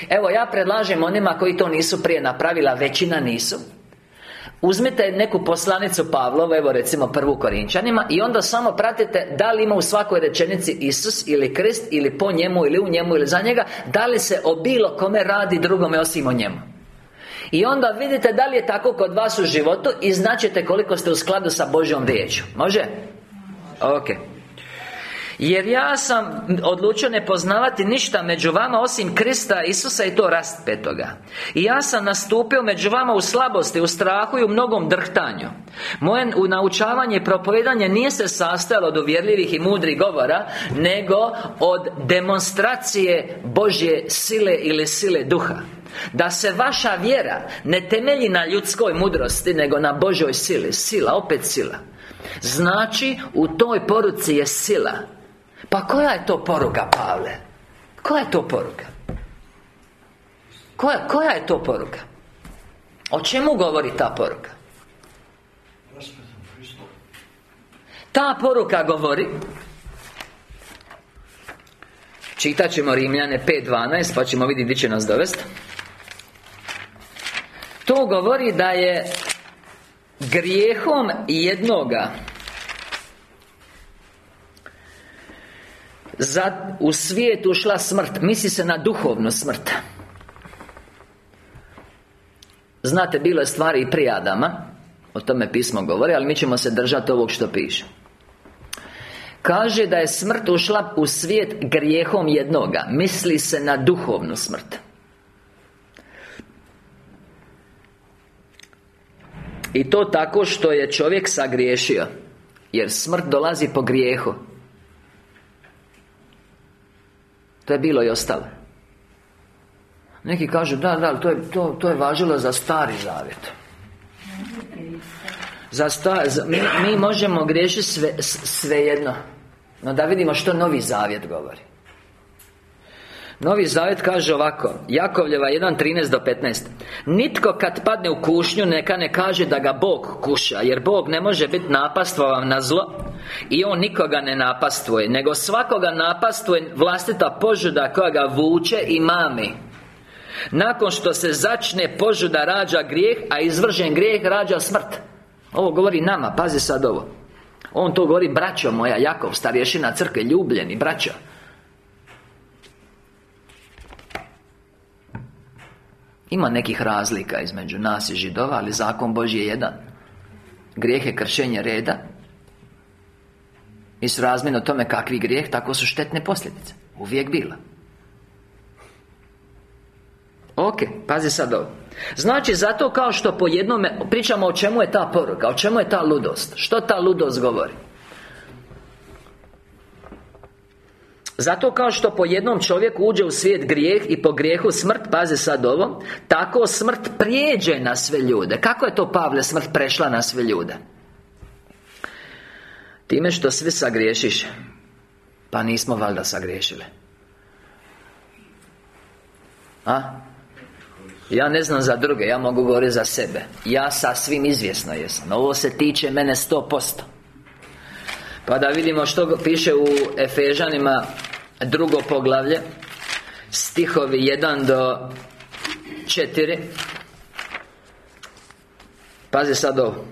Evo ja predlažem onima koji to nisu prije napravila, većina nisu Uzmite neku poslanicu Pavlova, evo recimo prvu Korinčanima I onda samo pratite da li ima u svakoj rečenici Isus ili Krist Ili po njemu ili u njemu ili za njega Da li se o bilo kome radi drugome osim o njemu. I onda vidite da li je tako kod vas u životu I značite koliko ste u skladu sa Božjom riječju. Može? Ok Jer ja sam odlučio ne poznavati ništa među vama Osim Krista Isusa i to rast petoga. I ja sam nastupio među vama u slabosti, u strahu i u mnogom drhtanju. Moje naučavanje i propovedanje nije se sastojalo od uvjerljivih i mudrih govora Nego od demonstracije Božje sile ili sile duha. Da se vaša vjera ne temelji na ljudskoj mudrosti Nego na Božoj sili. Sila, opet sila. Znači, u toj poruci je sila Pa koja je to poruka, Pavle? Koja je to poruka? Koja, koja je to poruka? O čemu govori ta poruka? Ta poruka govori Čitat ćemo Rimljane 5.12 Pa ćemo vidjeti gdje će nas dovesti To govori da je Grijehom jednoga za, U svijet ušla smrt. Misli se na duhovnu smrt. Znate, bilo je stvari i prije Adama O tome pismo govori Ali mi ćemo se držati ovog što piše. Kaže da je smrt ušla u svijet grijehom jednoga. Misli se na duhovnu smrt. I to tako što je čovjek sagriješio Jer smrt dolazi po grijehu To je bilo i ostalo. Neki kažu, da, da, to je, to, to je važilo za stari zavjet. Za, sta, za mi, mi, možemo griješiti sve, svejedno. No da vidimo što Novi Zavjet govori Novi Zavjet kaže ovako Jakovljeva 1.13 do 15 Nitko kad padne u kušnju Neka ne kaže da ga Bog kuša Jer Bog ne može biti napastvovan na zlo I On nikoga ne napastvuje Nego svakoga napastvuje vlastita požuda koja ga vuče i mami Nakon što se začne požuda rađa grijeh A izvržen grijeh rađa smrt. Ovo govori nama, pazi sad ovo. On to govori braćo moja Jakov, starješina crkve, ljubljeni braćo Ima nekih razlika između nas i židova Ali zakon Božji je jedan. Grijeh je kršenje reda I s razmjeno tome kakvi grijeh Tako su štetne posljedice. Uvijek bila. Ok, pazi sad ovo. Znači, zato kao što po jednome Pričamo o čemu je ta poruka O čemu je ta ludost Što ta ludost govori Zato kao što po jednom čovjeku uđe u svijet grijeh I po grijehu smrt, pazi sad ovo Tako smrt prijeđe na sve ljude. Kako je to, Pavle, smrt prešla na sve ljude? Time što svi sagriješiš Pa nismo valjda sagriješili. A? Ja ne znam za druge, ja mogu govoriti za sebe. Ja sasvim izvjesno jesam. Ovo se tiče mene sto posto. Pa da vidimo što piše u Efežanima Drugo poglavlje Stihovi 1 do 4 Pazi sad ovo.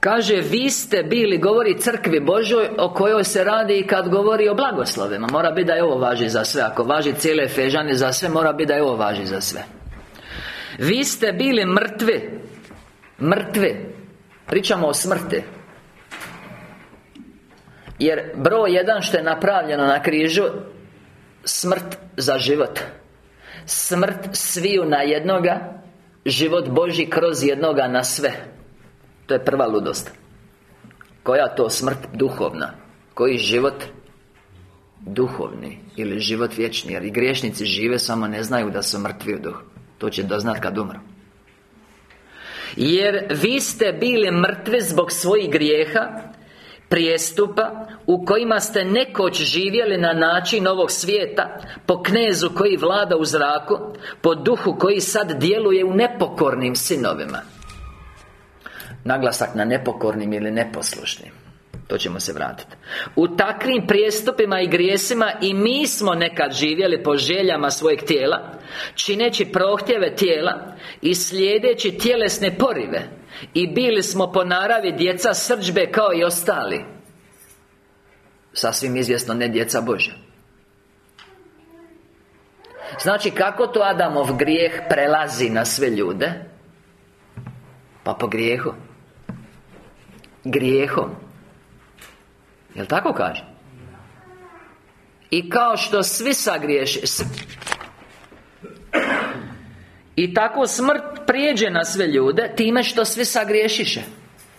Kaže, vi ste bili, govori crkvi Božoj O kojoj se radi i kad govori o blagoslovima. Mora biti da je ovo važi za sve. Ako važi cijele fežane za sve Mora biti da je ovo važi za sve. Vi ste bili mrtvi Mrtvi. Pričamo o smrti Jer broj jedan što je napravljeno na križu Smrt za život. Smrt sviju na jednoga Život Boži kroz jednoga na sve. To je prva ludost. Koja to smrt duhovna? Koji život Duhovni Ili život vječni? Jer i griješnici žive samo ne znaju da su mrtvi u duhu. To će doznat kad umru. Jer vi ste bili mrtvi zbog svojih grijeha Prijestupa U kojima ste nekoć živjeli na način ovog svijeta Po knezu koji vlada u zraku Po duhu koji sad djeluje u nepokornim sinovima. Naglasak na nepokornim ili neposlušnim. To ćemo se vratiti. U takvim prijestupima i grijesima I mi smo nekad živjeli po željama svojeg tijela Čineći prohtjeve tijela I slijedeći tjelesne porive I bili smo po naravi djeca srđbe kao i ostali Sasvim izvjesno ne djeca Božja Znači kako to Adamov grijeh prelazi na sve ljude? Pa po grijehu Grijehom Jel tako kaže? I kao što svi sagriješi I tako smrt prijeđe na sve ljude Time što svi sagriješiše.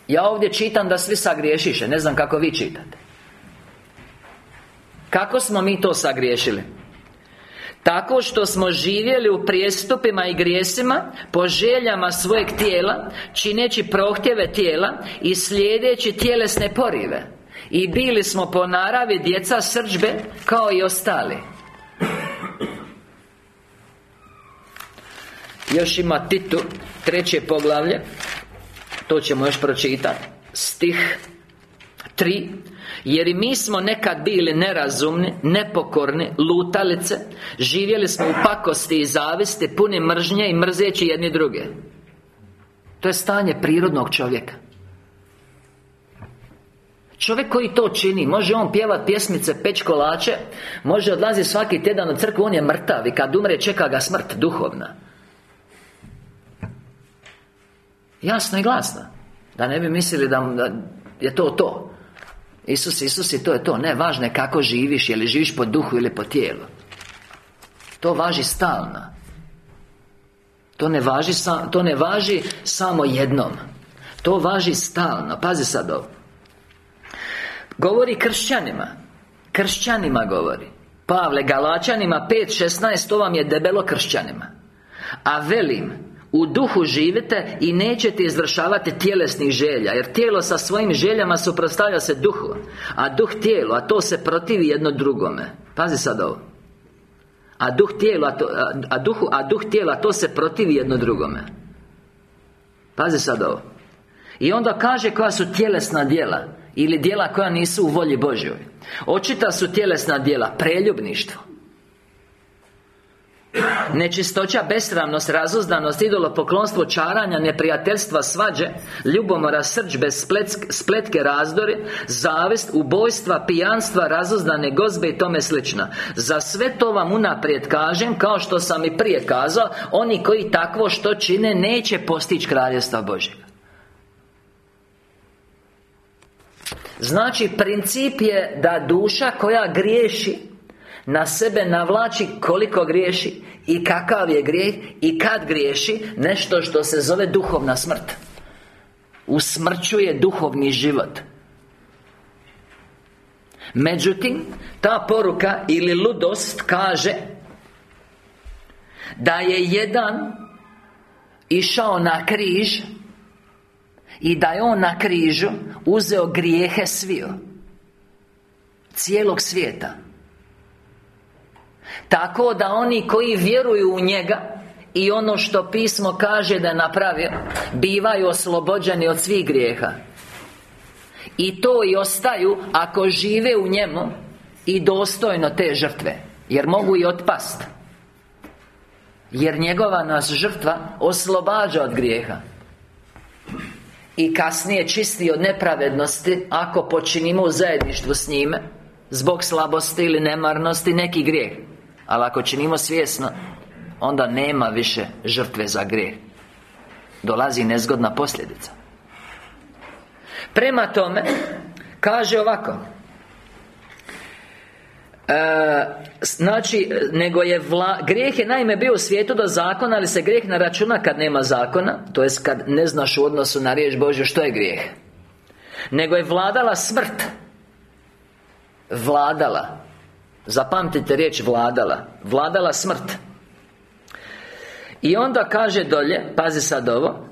Ja ovdje čitam da svi sagriješiše Ne znam kako vi čitate. Kako smo mi to sagriješili? Tako što smo živjeli u prijestupima i grijesima Po željama svojeg tijela Čineći prohtjeve tijela I slijedeći tjelesne porive. I bili smo po naravi djeca srđbe Kao i ostali Još ima Titu Treće poglavlje. To ćemo još pročitati Stih 3 jer i mi smo nekad bili nerazumni, nepokorni, lutalice Živjeli smo u pakosti i zavisti, puni mržnje i mrzeći jedni druge. To je stanje prirodnog čovjeka. Čovjek koji to čini, može on pjevat pjesmice, peć kolače Može odlazi svaki tjedan u crkvu, on je mrtav I kad umre čeka ga smrt duhovna Jasno i glasno. Da ne bi mislili da, da je to to. Isus, Isus i to je to. Ne, važno je kako živiš Je li živiš po duhu ili po tijelu. To važi stalno. To ne važi, to ne važi samo jednom. To važi stalno. Pazi sad ovo. Govori kršćanima. Kršćanima govori. Pavle Galačanima 5.16 To vam je debelo kršćanima. A velim u duhu živite i nećete izvršavati tjelesnih želja Jer tijelo sa svojim željama suprotstavlja se duhu A duh tijelo, a to se protivi jedno drugome. Pazi sad ovo. A duh tijelo, a, to, a, duhu, a duh tijela, to se protivi jedno drugome. Pazi sad ovo. I onda kaže koja su tjelesna djela Ili djela koja nisu u volji Božjoj. Očita su tjelesna djela Preljubništvo Nečistoća, besramnost, razuzdanost, poklonstvo, čaranja, neprijateljstva, svađe Ljubomora, srđbe, spletke, razdori Zavist, ubojstva, pijanstva, razuzdane gozbe i tome slično. Za sve to vam unaprijed kažem Kao što sam i prije kazao Oni koji takvo što čine Neće postići kraljestva Božjega. Znači, princip je da duša koja griješi na sebe navlači koliko griješi I kakav je grijeh I kad griješi Nešto što se zove duhovna smrt. Usmrćuje duhovni život. Međutim Ta poruka ili ludost kaže Da je jedan Išao na križ I da je on na križu Uzeo grijehe sviju Cijelog svijeta tako da oni koji vjeruju u njega I ono što pismo kaže da je napravio Bivaju oslobođeni od svih grijeha. I to i ostaju Ako žive u njemu I dostojno te žrtve Jer mogu i otpast. Jer njegova nas žrtva Oslobađa od grijeha. I kasnije čisti od nepravednosti Ako počinimo u zajedništvu s njime Zbog slabosti ili nemarnosti neki grijeh ali ako činimo svjesno Onda nema više žrtve za grijeh. Dolazi nezgodna posljedica. Prema tome Kaže ovako. E, znači, nego je vla, grijeh je naime bio u svijetu do zakona Ali se grijeh računa kad nema zakona To jest kad ne znaš u odnosu na riječ Božju što je grijeh. Nego je vladala smrt. Vladala Zapamtite riječ vladala Vladala smrt I onda kaže dolje Pazi sad ovo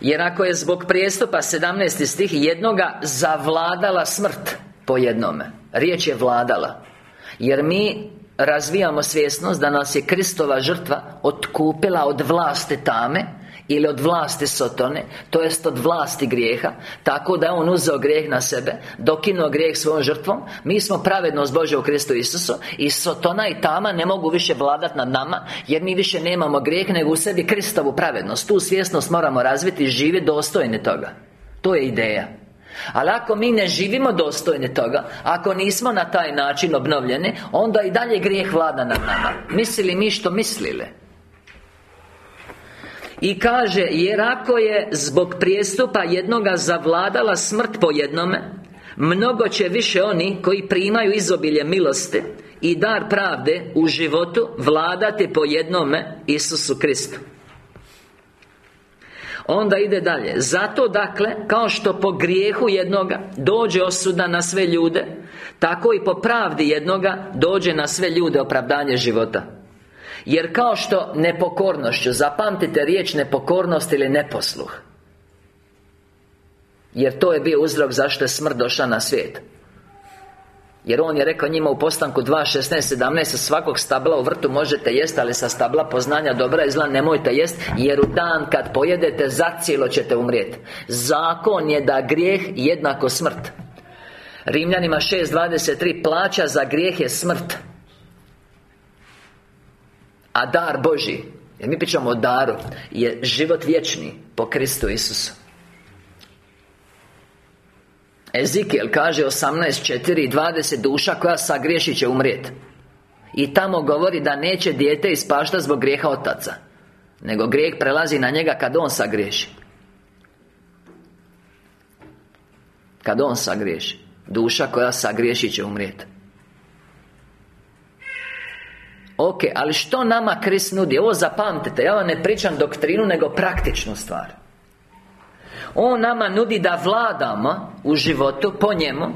Jer ako je zbog prijestupa 17. stih Jednoga zavladala smrt Po jednome Riječ je vladala Jer mi razvijamo svjesnost Da nas je Kristova žrtva Otkupila od vlasti tame ili od vlasti Sotone To jest od vlasti grijeha Tako da je On uzeo grijeh na sebe Dokinuo grijeh svojom žrtvom. Mi smo pravednost Bože u Kristu Isusu I Sotona i Tama ne mogu više vladati nad nama Jer mi više nemamo grijeh Nego u sebi Kristovu pravednost. Tu svjesnost moramo razviti i živjeti dostojni toga. To je ideja. Ali ako mi ne živimo dostojni toga Ako nismo na taj način obnovljeni Onda i dalje grijeh vlada nad nama. Mislili mi što mislili I kaže Jer ako je zbog prijestupa jednoga zavladala smrt po jednome Mnogo će više oni koji primaju izobilje milosti I dar pravde u životu Vladati po jednome Isusu Kristu. Onda ide dalje. Zato dakle Kao što po grijehu jednoga Dođe osuda na sve ljude Tako i po pravdi jednoga Dođe na sve ljude opravdanje života Jer kao što nepokornošću Zapamtite riječ nepokornost ili neposluh. Jer to je bio uzrok zašto je smrt došla na svijet. Jer on je rekao njima u postanku 2.16.17 17 Svakog stabla u vrtu možete jest Ali sa stabla poznanja dobra i zla nemojte jest Jer u dan kad pojedete Zacijelo ćete umrijeti Zakon je da grijeh jednako smrt. Rimljanima 6.23 Plaća za grijeh je smrt A dar Boži Jer mi pričamo o daru Je život vječni Po Kristu Isusu. Ezikiel kaže 18.4 i 20 duša koja sagriješi će umrijeti I tamo govori da neće dijete ispašta zbog grijeha otaca Nego grijeh prelazi na njega kad on sagriješi. Kad on sagriješi Duša koja sagriješi će umrijeti Ok, ali što nama Krist nudi? Ovo zapamtite, ja vam ne pričam doktrinu, nego praktičnu stvar. On nama nudi da vladamo u životu po njemu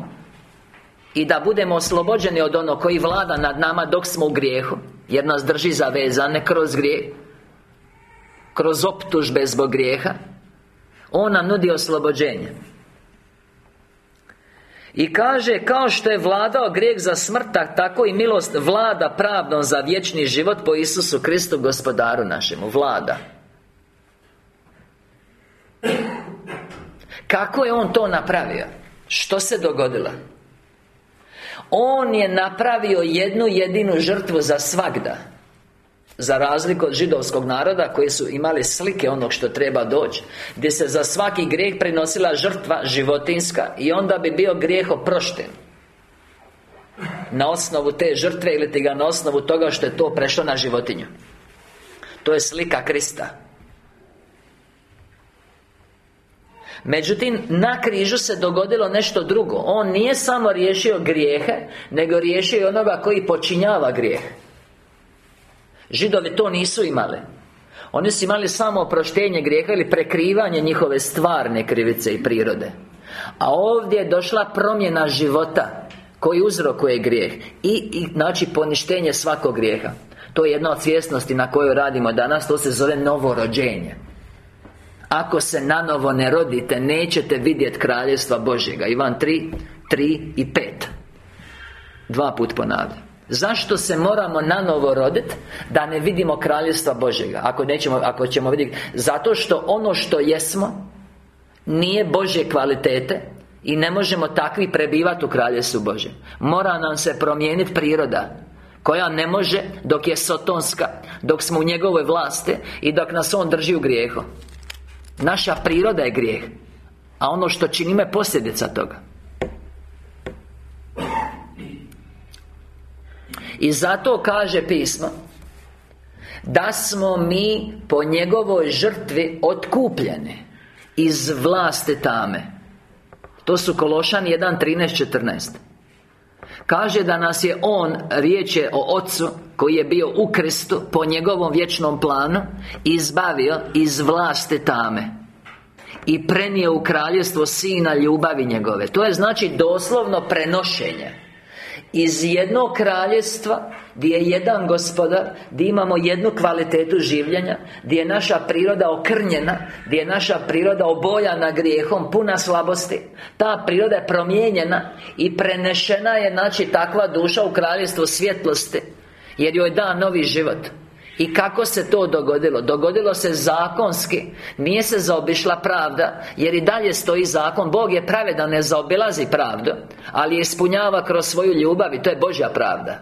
I da budemo oslobođeni od onog koji vlada nad nama dok smo u grijehu. Jer nas drži zavezane kroz grijeh Kroz optužbe zbog grijeha. On nam nudi oslobođenje i kaže, kao što je vladao grijeh za smrtak Tako i milost vlada pravdom za vječni život Po Isusu Kristu, gospodaru našemu Vlada kako je on to napravio? Što se dogodilo? On je napravio jednu jedinu žrtvu za svagda Za razliku od židovskog naroda Koji su imali slike onog što treba doći Gdje se za svaki grijeh prinosila žrtva životinska I onda bi bio grijeh oprošten. Na osnovu te žrtve ili ti ga na osnovu toga što je to prešlo na životinju. To je slika Krista. Međutim, na križu se dogodilo nešto drugo. On nije samo riješio grijehe Nego riješio i onoga koji počinjava grijeh Židovi to nisu imali. Oni su imali samo oproštenje grijeha Ili prekrivanje njihove stvarne krivice i prirode. A ovdje je došla promjena života Koji uzrokuje grijeh I, i znači poništenje svakog grijeha. To je jedna od svjesnosti na kojoj radimo danas To se zove novorođenje. Ako se nanovo ne rodite Nećete vidjeti kraljevstva Božjega. Ivan 3, 3 i 5 Dva put ponavljam Zašto se moramo nanovo roditi Da ne vidimo kraljevstva Božjega? Ako, nećemo, ako ćemo vidjeti Zato što ono što jesmo Nije Božje kvalitete I ne možemo takvi prebivati u kraljevstvu Božjem. Mora nam se promijeniti priroda koja ne može dok je sotonska Dok smo u njegovoj vlasti I dok nas on drži u grijehu. Naša priroda je grijeh A ono što činimo je posljedica toga I zato kaže pismo Da smo mi po njegovoj žrtvi otkupljeni Iz vlasti tame. To su Kološani 1.13.14 Kaže da nas je On, riječ je o Otcu Koji je bio u Kristu Po njegovom vječnom planu Izbavio iz vlasti tame I prenio u kraljevstvo Sina ljubavi njegove. To je znači doslovno prenošenje iz jednog kraljevstva Gdje je jedan gospodar Gdje imamo jednu kvalitetu življenja Gdje je naša priroda okrnjena Gdje je naša priroda obojana grijehom Puna slabosti. Ta priroda je promijenjena I prenešena je znači takva duša u kraljevstvo svjetlosti Jer joj da novi život i kako se to dogodilo? Dogodilo se zakonski. Nije se zaobišla pravda Jer i dalje stoji zakon. Bog je pravedan, ne zaobilazi pravdu Ali je ispunjava kroz svoju ljubav I to je Božja pravda.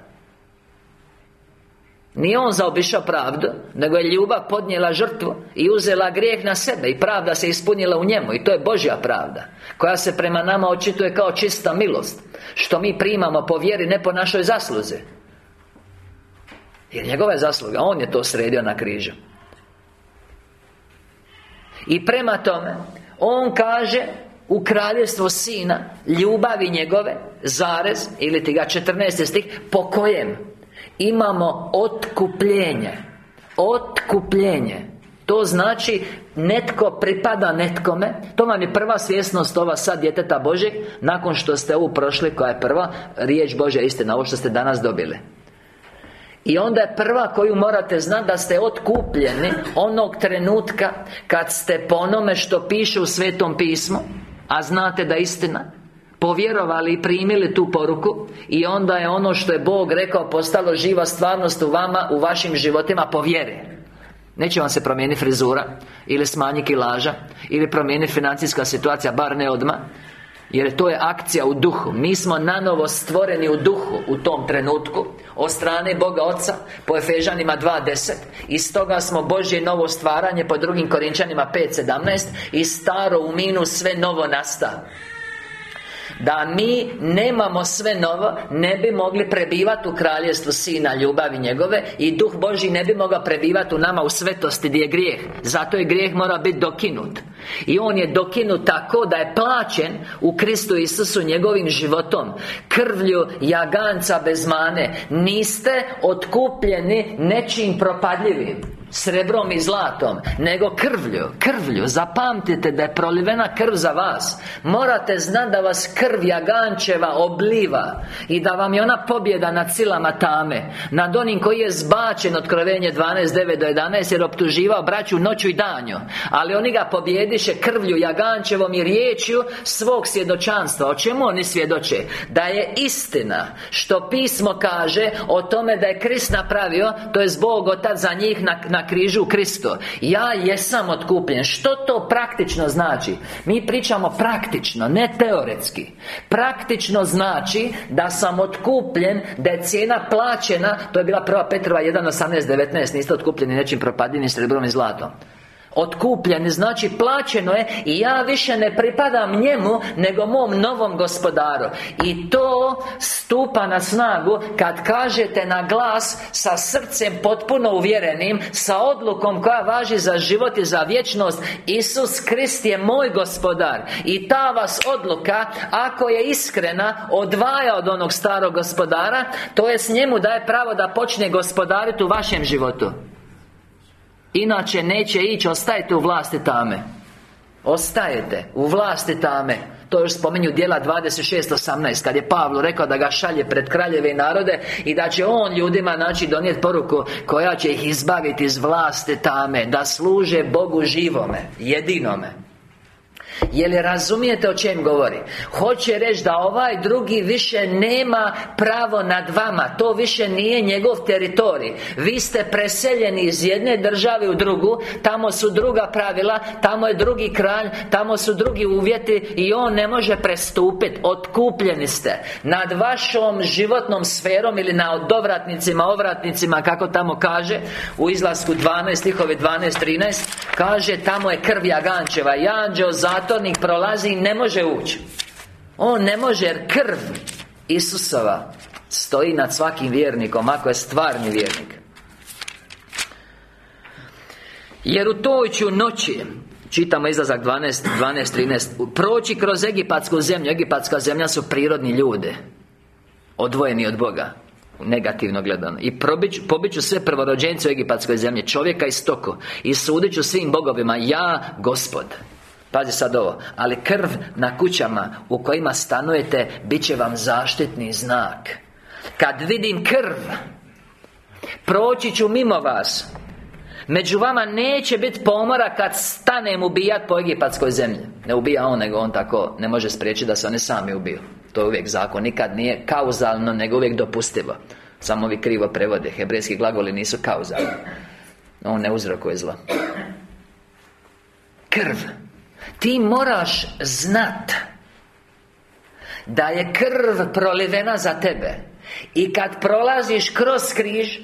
Nije on zaobišao pravdu Nego je ljubav podnijela žrtvu I uzela grijeh na sebe I pravda se ispunila u njemu I to je Božja pravda Koja se prema nama očituje kao čista milost Što mi primamo po vjeri, ne po našoj zasluzi jer njegova je zasluga, On je to sredio na križu. I prema tome On kaže u kraljevstvo Sina Ljubavi njegove Zarez Ili ti ga 14. stih Po kojem Imamo otkupljenje. Otkupljenje. To znači Netko pripada netkome. To vam je prva svjesnost ova sad djeteta Božeg Nakon što ste ovu prošli Koja je prva Riječ Božja istina Ovo što ste danas dobili i onda je prva koju morate znati da ste otkupljeni Onog trenutka Kad ste po onome što piše u Svetom pismu A znate da istina Povjerovali i primili tu poruku I onda je ono što je Bog rekao Postalo živa stvarnost u vama U vašim životima po vjeri. Neće vam se promijeniti frizura Ili smanji kilaža Ili promijeniti financijska situacija Bar ne odmah jer to je akcija u duhu. Mi smo nanovo stvoreni u duhu U tom trenutku. Od strane Boga Oca Po Efežanima 2.10 I stoga smo Božje novo stvaranje Po drugim Korinčanima 5.17 I staro u minus sve novo nasta da mi nemamo sve novo Ne bi mogli prebivati u kraljestvu Sina ljubavi njegove I Duh Boži ne bi mogao prebivati u nama u svetosti gdje je grijeh. Zato je grijeh mora biti dokinut. I on je dokinut tako da je plaćen U Kristu Isusu njegovim životom. Krvlju jaganca bez mane. Niste otkupljeni nečim propadljivim Srebrom i zlatom Nego krvlju Krvlju. Zapamtite da je prolivena krv za vas. Morate znati da vas krv Jagančeva obliva I da vam je ona pobjeda nad silama tame Nad onim koji je zbačen Otkrovenje 12.9 do 11 Jer optuživao braću noću i danju. Ali oni ga pobjediše krvlju Jagančevom i riječju Svog svjedočanstva. O čemu oni svjedoče? Da je istina Što pismo kaže O tome da je Krist napravio To je Bog Otac za njih na, na na križu Kristo. Ja jesam otkupljen. Što to praktično znači? Mi pričamo praktično, ne teoretski. Praktično znači Da sam otkupljen Da je cijena plaćena. To je bila prva Petrova 1.18.19 Niste otkupljeni nečim propadljenim srebrom i zlatom Otkupljeni, znači plaćeno je I ja više ne pripadam njemu Nego mom novom gospodaru. I to stupa na snagu Kad kažete na glas Sa srcem potpuno uvjerenim Sa odlukom koja važi za život i za vječnost Isus Krist je moj gospodar. I ta vas odluka Ako je iskrena Odvaja od onog starog gospodara To je s njemu daje pravo da počne gospodariti u vašem životu Inače neće ići, ostajete u vlasti tame. Ostajete u vlasti tame. To još spominju dijela 26.18 Kad je Pavlo rekao da ga šalje pred kraljeve i narode I da će on ljudima naći donijeti poruku Koja će ih izbaviti iz vlasti tame Da služe Bogu živome Jedinome je li razumijete o čem govori? Hoće reći da ovaj drugi više nema pravo nad vama. To više nije njegov teritorij. Vi ste preseljeni iz jedne države u drugu. Tamo su druga pravila Tamo je drugi kralj Tamo su drugi uvjeti I on ne može prestupiti Otkupljeni ste. Nad vašom životnom sferom Ili na dovratnicima, ovratnicima Kako tamo kaže U izlasku 12, stihovi 12-13 Kaže tamo je krv Jagančeva I anđeo zatornik prolazi ne može ući. On ne može jer krv Isusova Stoji nad svakim vjernikom Ako je stvarni vjernik. Jer u toj ću noći Čitamo izlazak 12, 12, 13 Proći kroz egipatsku zemlju. Egipatska zemlja su prirodni ljude Odvojeni od Boga Negativno gledano. I pobiću, ću sve prvorođence u egipatskoj zemlji Čovjeka i stoko I sudit ću svim bogovima Ja, Gospod Pazi sad ovo. Ali krv na kućama U kojima stanujete Bit će vam zaštitni znak. Kad vidim krv Proći ću mimo vas. Među vama neće biti pomora kad stanem ubijat po egipatskoj zemlji. Ne ubija on, nego on tako ne može spriječiti da se oni sami ubiju. To je uvijek zakon, nikad nije kauzalno, nego uvijek dopustivo. Samo vi krivo prevode, hebrejski glagoli nisu kauzalni. On ne uzrokuje zlo. Krv Ti moraš znat Da je krv prolivena za tebe. I kad prolaziš kroz križ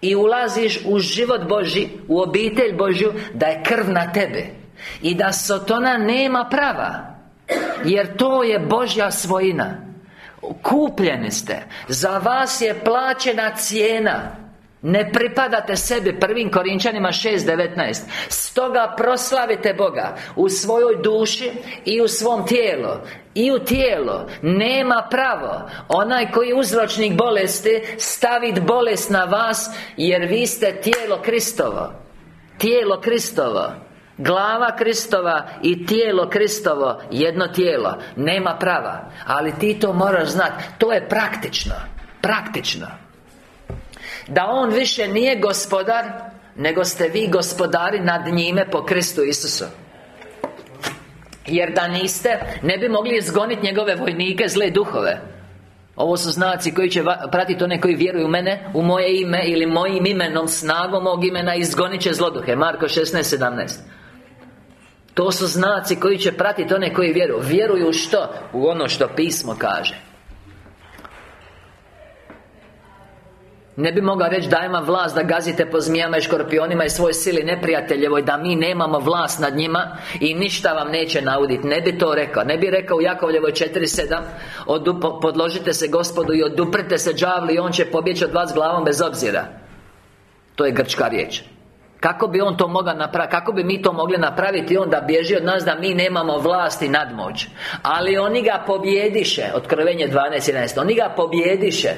I ulaziš u život Boži U obitelj Božju Da je krv na tebe. I da Sotona nema prava Jer to je Božja svojina. Kupljeni ste. Za vas je plaćena cijena ne pripadate sebi Prvim Korinčanima 6.19 Stoga proslavite Boga U svojoj duši I u svom tijelu. I u tijelo Nema pravo. Onaj koji je uzročnik bolesti Stavit bolest na vas Jer vi ste tijelo Kristovo. Tijelo Kristovo. Glava Kristova i tijelo Kristovo Jedno tijelo. Nema prava. Ali ti to moraš znati To je praktično. Praktično da On više nije gospodar Nego ste vi gospodari nad njime po Kristu Isusu. Jer da niste Ne bi mogli izgoniti njegove vojnike, zle duhove. Ovo su znaci koji će pratiti one koji vjeruju u mene U moje ime ili mojim imenom Snagom mog imena izgonit će zloduhe. Marko 16.17 To su znaci koji će pratiti one koji vjeruju. Vjeruju u što? U ono što pismo kaže Ne bi mogao reći da ima vlast da gazite po zmijama i škorpionima i svoj sili neprijateljevoj Da mi nemamo vlast nad njima I ništa vam neće nauditi Ne bi to rekao Ne bi rekao u Jakovljevoj 4.7 Podložite se gospodu i oduprite se đavli I on će pobjeći od vas glavom bez obzira To je grčka riječ kako bi on to mogao napraviti? Kako bi mi to mogli napraviti? On da bježi od nas da mi nemamo vlasti nadmoć Ali oni ga pobjediše Otkrovenje 12.11 Oni ga pobjediše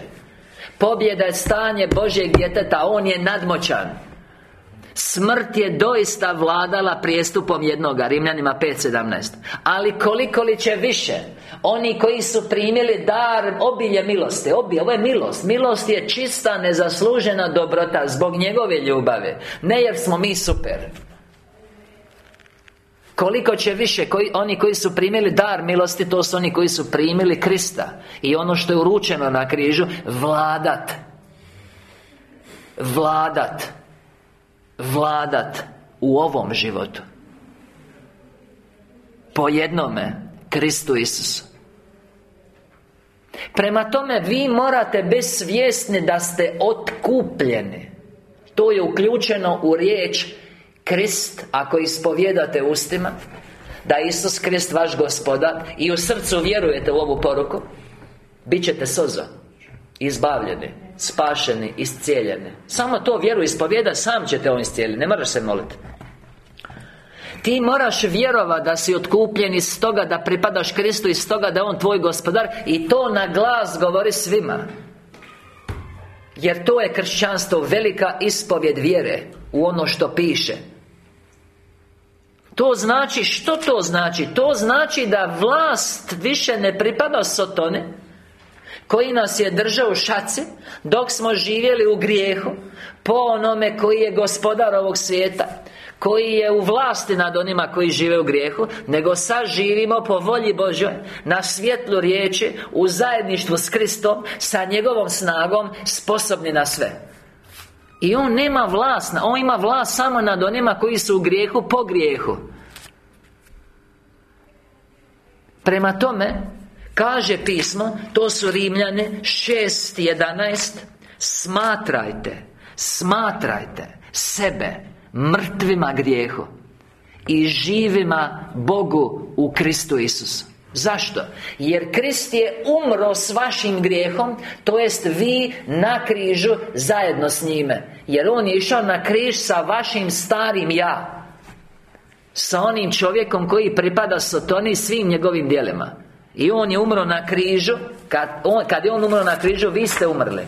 Pobjeda je stanje Božjeg djeteta On je nadmoćan. Smrt je doista vladala prijestupom jednoga Rimljanima 5.17 Ali koliko li će više? Oni koji su primili dar obilje milosti Obilje, ovo je milost. Milost je čista, nezaslužena dobrota Zbog njegove ljubave Ne jer smo mi super koliko će više koji, Oni koji su primili dar milosti To su oni koji su primili Krista. I ono što je uručeno na križu Vladat. Vladat. Vladat U ovom životu. Po jednome Kristu Isusu. Prema tome, vi morate biti svjesni da ste otkupljeni. To je uključeno u riječ Krist, ako ispovjedate ustima Da Isus Krist vaš gospodar I u srcu vjerujete u ovu poruku Bit ćete sozo Izbavljeni Spašeni, iscijeljeni. Samo to vjeru ispovjeda, sam ćete on iscijeliti Ne moraš se moliti ti moraš vjerovati da si otkupljen iz toga da pripadaš Kristu iz toga da je On tvoj gospodar I to na glas govori svima. Jer to je kršćanstvo velika ispovjed vjere U ono što piše to znači, što to znači? To znači da vlast više ne pripada Sotone Koji nas je držao u šaci Dok smo živjeli u grijehu Po onome koji je gospodar ovog svijeta koji je u vlasti nad onima koji žive u grijehu Nego sad živimo po volji Božoj Na svjetlu riječi U zajedništvu s Kristom Sa njegovom snagom Sposobni na sve i on nema vlast, on ima vlast samo nad onima koji su u grijehu po grijehu. Prema tome Kaže pismo To su Rimljane 6.11 Smatrajte Smatrajte Sebe Mrtvima grijehu I živima Bogu u Kristu Isusu Zašto? Jer Krist je umro s vašim grijehom To jest vi na križu zajedno s njime. Jer On je išao na križ sa vašim starim ja Sa onim čovjekom koji pripada Sotoni svim njegovim djelima. I On je umro na križu kad, on, kad je On umro na križu, vi ste umrli.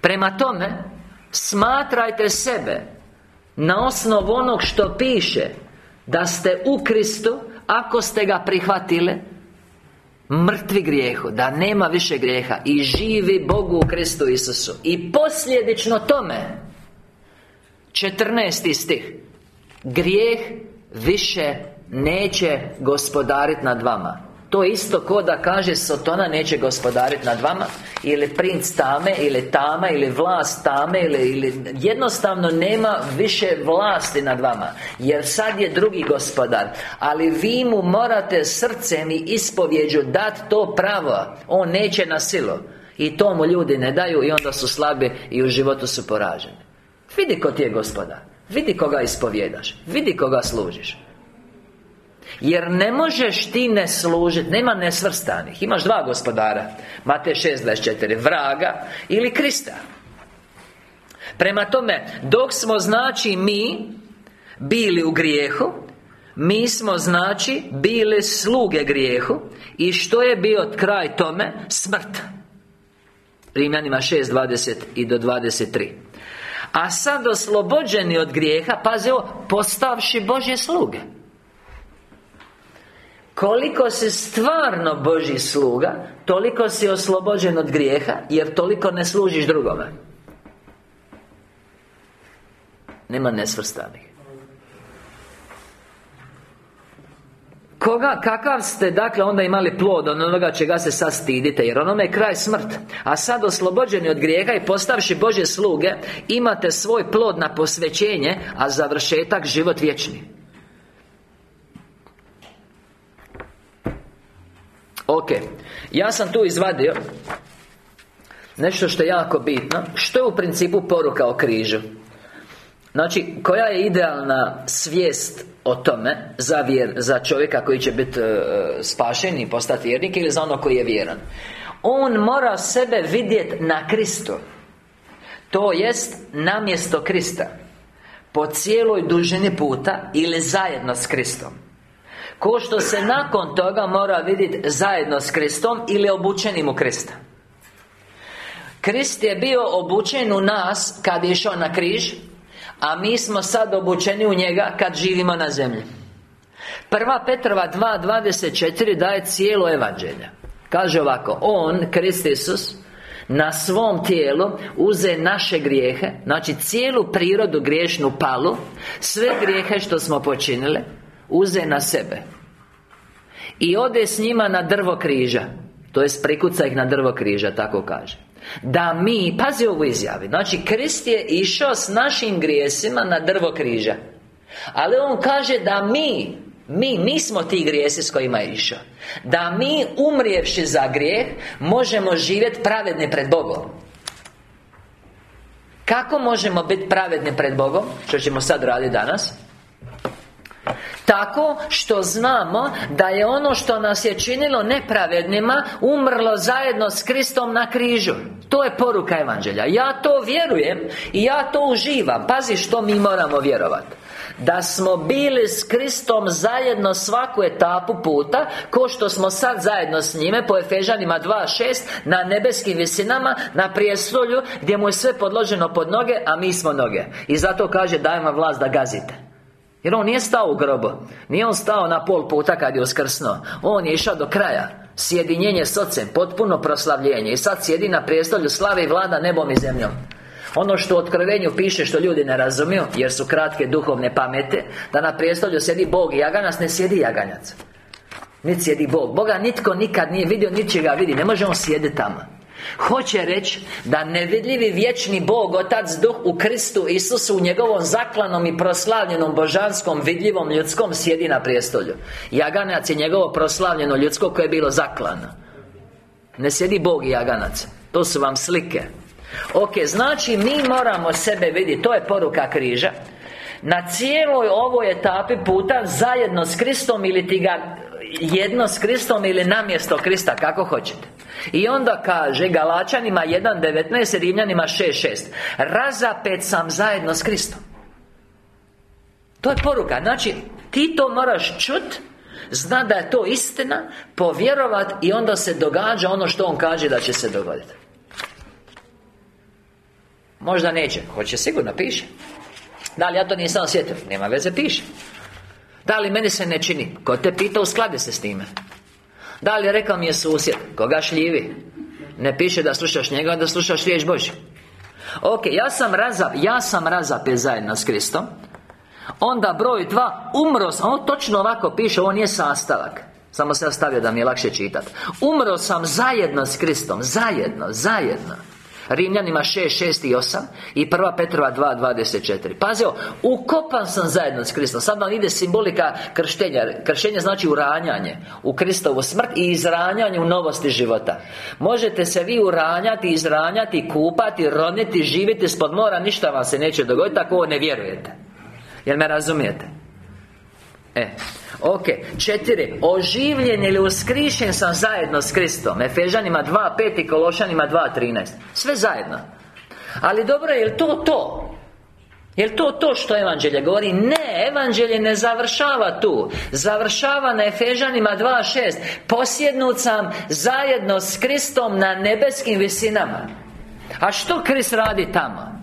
Prema tome Smatrajte sebe Na osnovu onog što piše Da ste u Kristu ako ste ga prihvatili Mrtvi grijehu Da nema više grijeha I živi Bogu u Kristu Isusu I posljedično tome 14. stih Grijeh više neće gospodariti nad vama to isto ko da kaže Sotona neće gospodariti nad vama? Ili princ tame, ili tama, ili vlast tame ili, ili Jednostavno nema više vlasti nad vama Jer sad je drugi gospodar. Ali vi mu morate srcem i ispovjeđu dati to pravo. On neće na silu. I to mu ljudi ne daju I onda su slabi i u životu su poraženi. Vidi ko ti je gospodar. Vidi koga ispovjedaš. Vidi koga služiš jer ne možeš ti ne služiti Nema nesvrstanih. Imaš dva gospodara. Matej 6.24 Vraga ili Krista. Prema tome, dok smo znači mi Bili u grijehu Mi smo znači bili sluge grijehu. I što je bio kraj tome? Smrt. Rimljanima 6.20 i do 23 A sad oslobođeni od grijeha Pazi ovo Postavši Božje sluge koliko si stvarno Boži sluga Toliko si oslobođen od grijeha Jer toliko ne služiš drugome. Nema nesvrstanih. Koga, kakav ste dakle onda imali plod od onoga čega se sad stidite Jer onome je kraj smrt. A sad oslobođeni od grijeha i postavši Bože sluge Imate svoj plod na posvećenje A završetak život vječni Ok Ja sam tu izvadio Nešto što je jako bitno. Što je u principu poruka o križu? Znači, koja je idealna svijest o tome za, vjer, za čovjeka koji će biti uh, spašen i postati vjernik ili za ono koji je vjeran? On mora sebe vidjeti na Kristu. To jest namjesto Krista. Po cijeloj dužini puta ili zajedno s Kristom Ko što se nakon toga mora vidjeti zajedno s Kristom ili obučenim u Krista. Krist je bio obučen u nas kad je išao na križ a mi smo sad obučeni u njega kad živimo na zemlji. Prva Petrova 2.24 daje cijelo evanđelje. Kaže ovako On, Krist Isus Na svom tijelu Uze naše grijehe Znači cijelu prirodu griješnu palu Sve grijehe što smo počinili Uze na sebe I ode s njima na drvo križa To je prikuca ih na drvo križa, tako kaže. Da mi, pazi ovu izjavi Znači, Krist je išao s našim grijesima na drvo križa Ali On kaže da mi Mi, nismo ti grijesi s kojima je išao. Da mi, umrijevši za grijeh Možemo živjeti pravedni pred Bogom. Kako možemo biti pravedni pred Bogom? Što ćemo sad raditi danas tako što znamo da je ono što nas je činilo nepravednima Umrlo zajedno s Kristom na križu. To je poruka Evanđelja. Ja to vjerujem i ja to uživam. Pazi što mi moramo vjerovati da smo bili s Kristom zajedno svaku etapu puta Ko što smo sad zajedno s njime Po Efežanima 2.6 Na nebeskim visinama Na prijestolju Gdje mu je sve podloženo pod noge A mi smo noge. I zato kaže dajem vam vlast da gazite jer on nije stao u grobu. Nije on stao na pol puta kad je uskrsnuo. On je išao do kraja. Sjedinjenje s ocem Potpuno proslavljenje. I sad sjedi na prijestolju slave i vlada nebom i zemljom. Ono što u otkrovenju piše što ljudi ne razumiju Jer su kratke duhovne pamete Da na prijestolju sjedi Bog i jaganac ne sjedi jaganjac Niti sjedi Bog. Boga nitko nikad nije vidio, niti ga vidi Ne možemo sjediti tamo Hoće reći da nevidljivi vječni Bog Otac Duh u Kristu Isusu U njegovom zaklanom i proslavljenom božanskom vidljivom ljudskom sjedi na prijestolju. Jaganac je njegovo proslavljeno ljudsko koje je bilo zaklano. Ne sjedi Bog i jaganac. To su vam slike. Ok, znači mi moramo sebe vidjeti. To je poruka križa. Na cijeloj ovoj etapi puta zajedno s Kristom ili ti ga jedno s Kristom ili namjesto Krista, kako hoćete I onda kaže Galačanima 1.19, Rimljanima 6.6 Razapet sam zajedno s Kristom. To je poruka, znači Ti to moraš čut Zna da je to istina Povjerovat I onda se događa ono što on kaže da će se dogoditi Možda neće, hoće sigurno, piše. Da li ja to nisam osjetio? Nema veze, piše. Da li meni se ne čini? Ko te pita, uskladi se s time Da li rekao mi je susjed? Koga šljivi? Ne piše da slušaš njega, da slušaš riječ Božju. Ok, ja sam razap, ja sam razapet zajedno s Kristom. Onda broj dva Umro sam, ovo točno ovako piše, ovo nije sastavak. Samo se ostavio da mi je lakše čitati Umro sam zajedno s Kristom Zajedno, zajedno Rimljanima 6, 6 i 8 I 1 Petrova 2, 24 Pazio, ukopan sam zajedno s Kristom. Sad vam ide simbolika krštenja. Krštenje znači uranjanje U Kristovu smrt i izranjanje u novosti života. Možete se vi uranjati, izranjati, kupati, roniti, živjeti spod mora Ništa vam se neće dogoditi ako ovo ne vjerujete. Jel me razumijete? E, ok, četiri Oživljen ili uskrišen sam zajedno s Kristom Efežanima 2.5 i Kološanima 2.13 Sve zajedno Ali dobro, je li to to? Je to to što Evanđelje govori? Ne, Evanđelje ne završava tu Završava na Efežanima 2.6 Posjednut sam zajedno s Kristom na nebeskim visinama A što Krist radi tamo?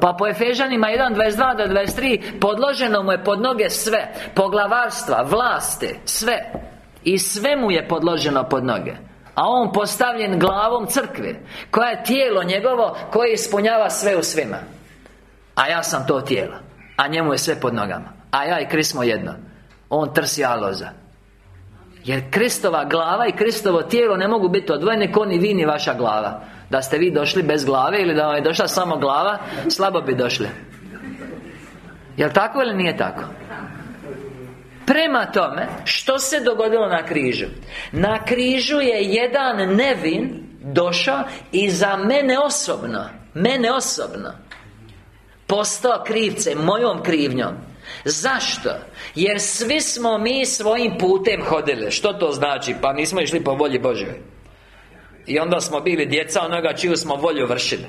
Pa po Efežanima 1.22 do 23 Podloženo mu je pod noge sve Poglavarstva, vlasti, sve. I sve mu je podloženo pod noge. A on postavljen glavom crkve Koja je tijelo njegovo Koje ispunjava sve u svima. A ja sam to tijelo A njemu je sve pod nogama. A ja i Krist smo jedno. On trsi aloza. Jer Kristova glava i Kristovo tijelo ne mogu biti odvojene Ko ni vi ni vaša glava Da ste vi došli bez glave Ili da vam je došla samo glava Slabo bi došli Jel tako ili nije tako? Prema tome, što se dogodilo na križu? Na križu je jedan nevin došao i za mene osobno Mene osobno Postao krivce, mojom krivnjom Zašto? Jer svi smo mi svojim putem hodili Što to znači? Pa nismo išli po volji Božoj I onda smo bili djeca onoga čiju smo volju vršili.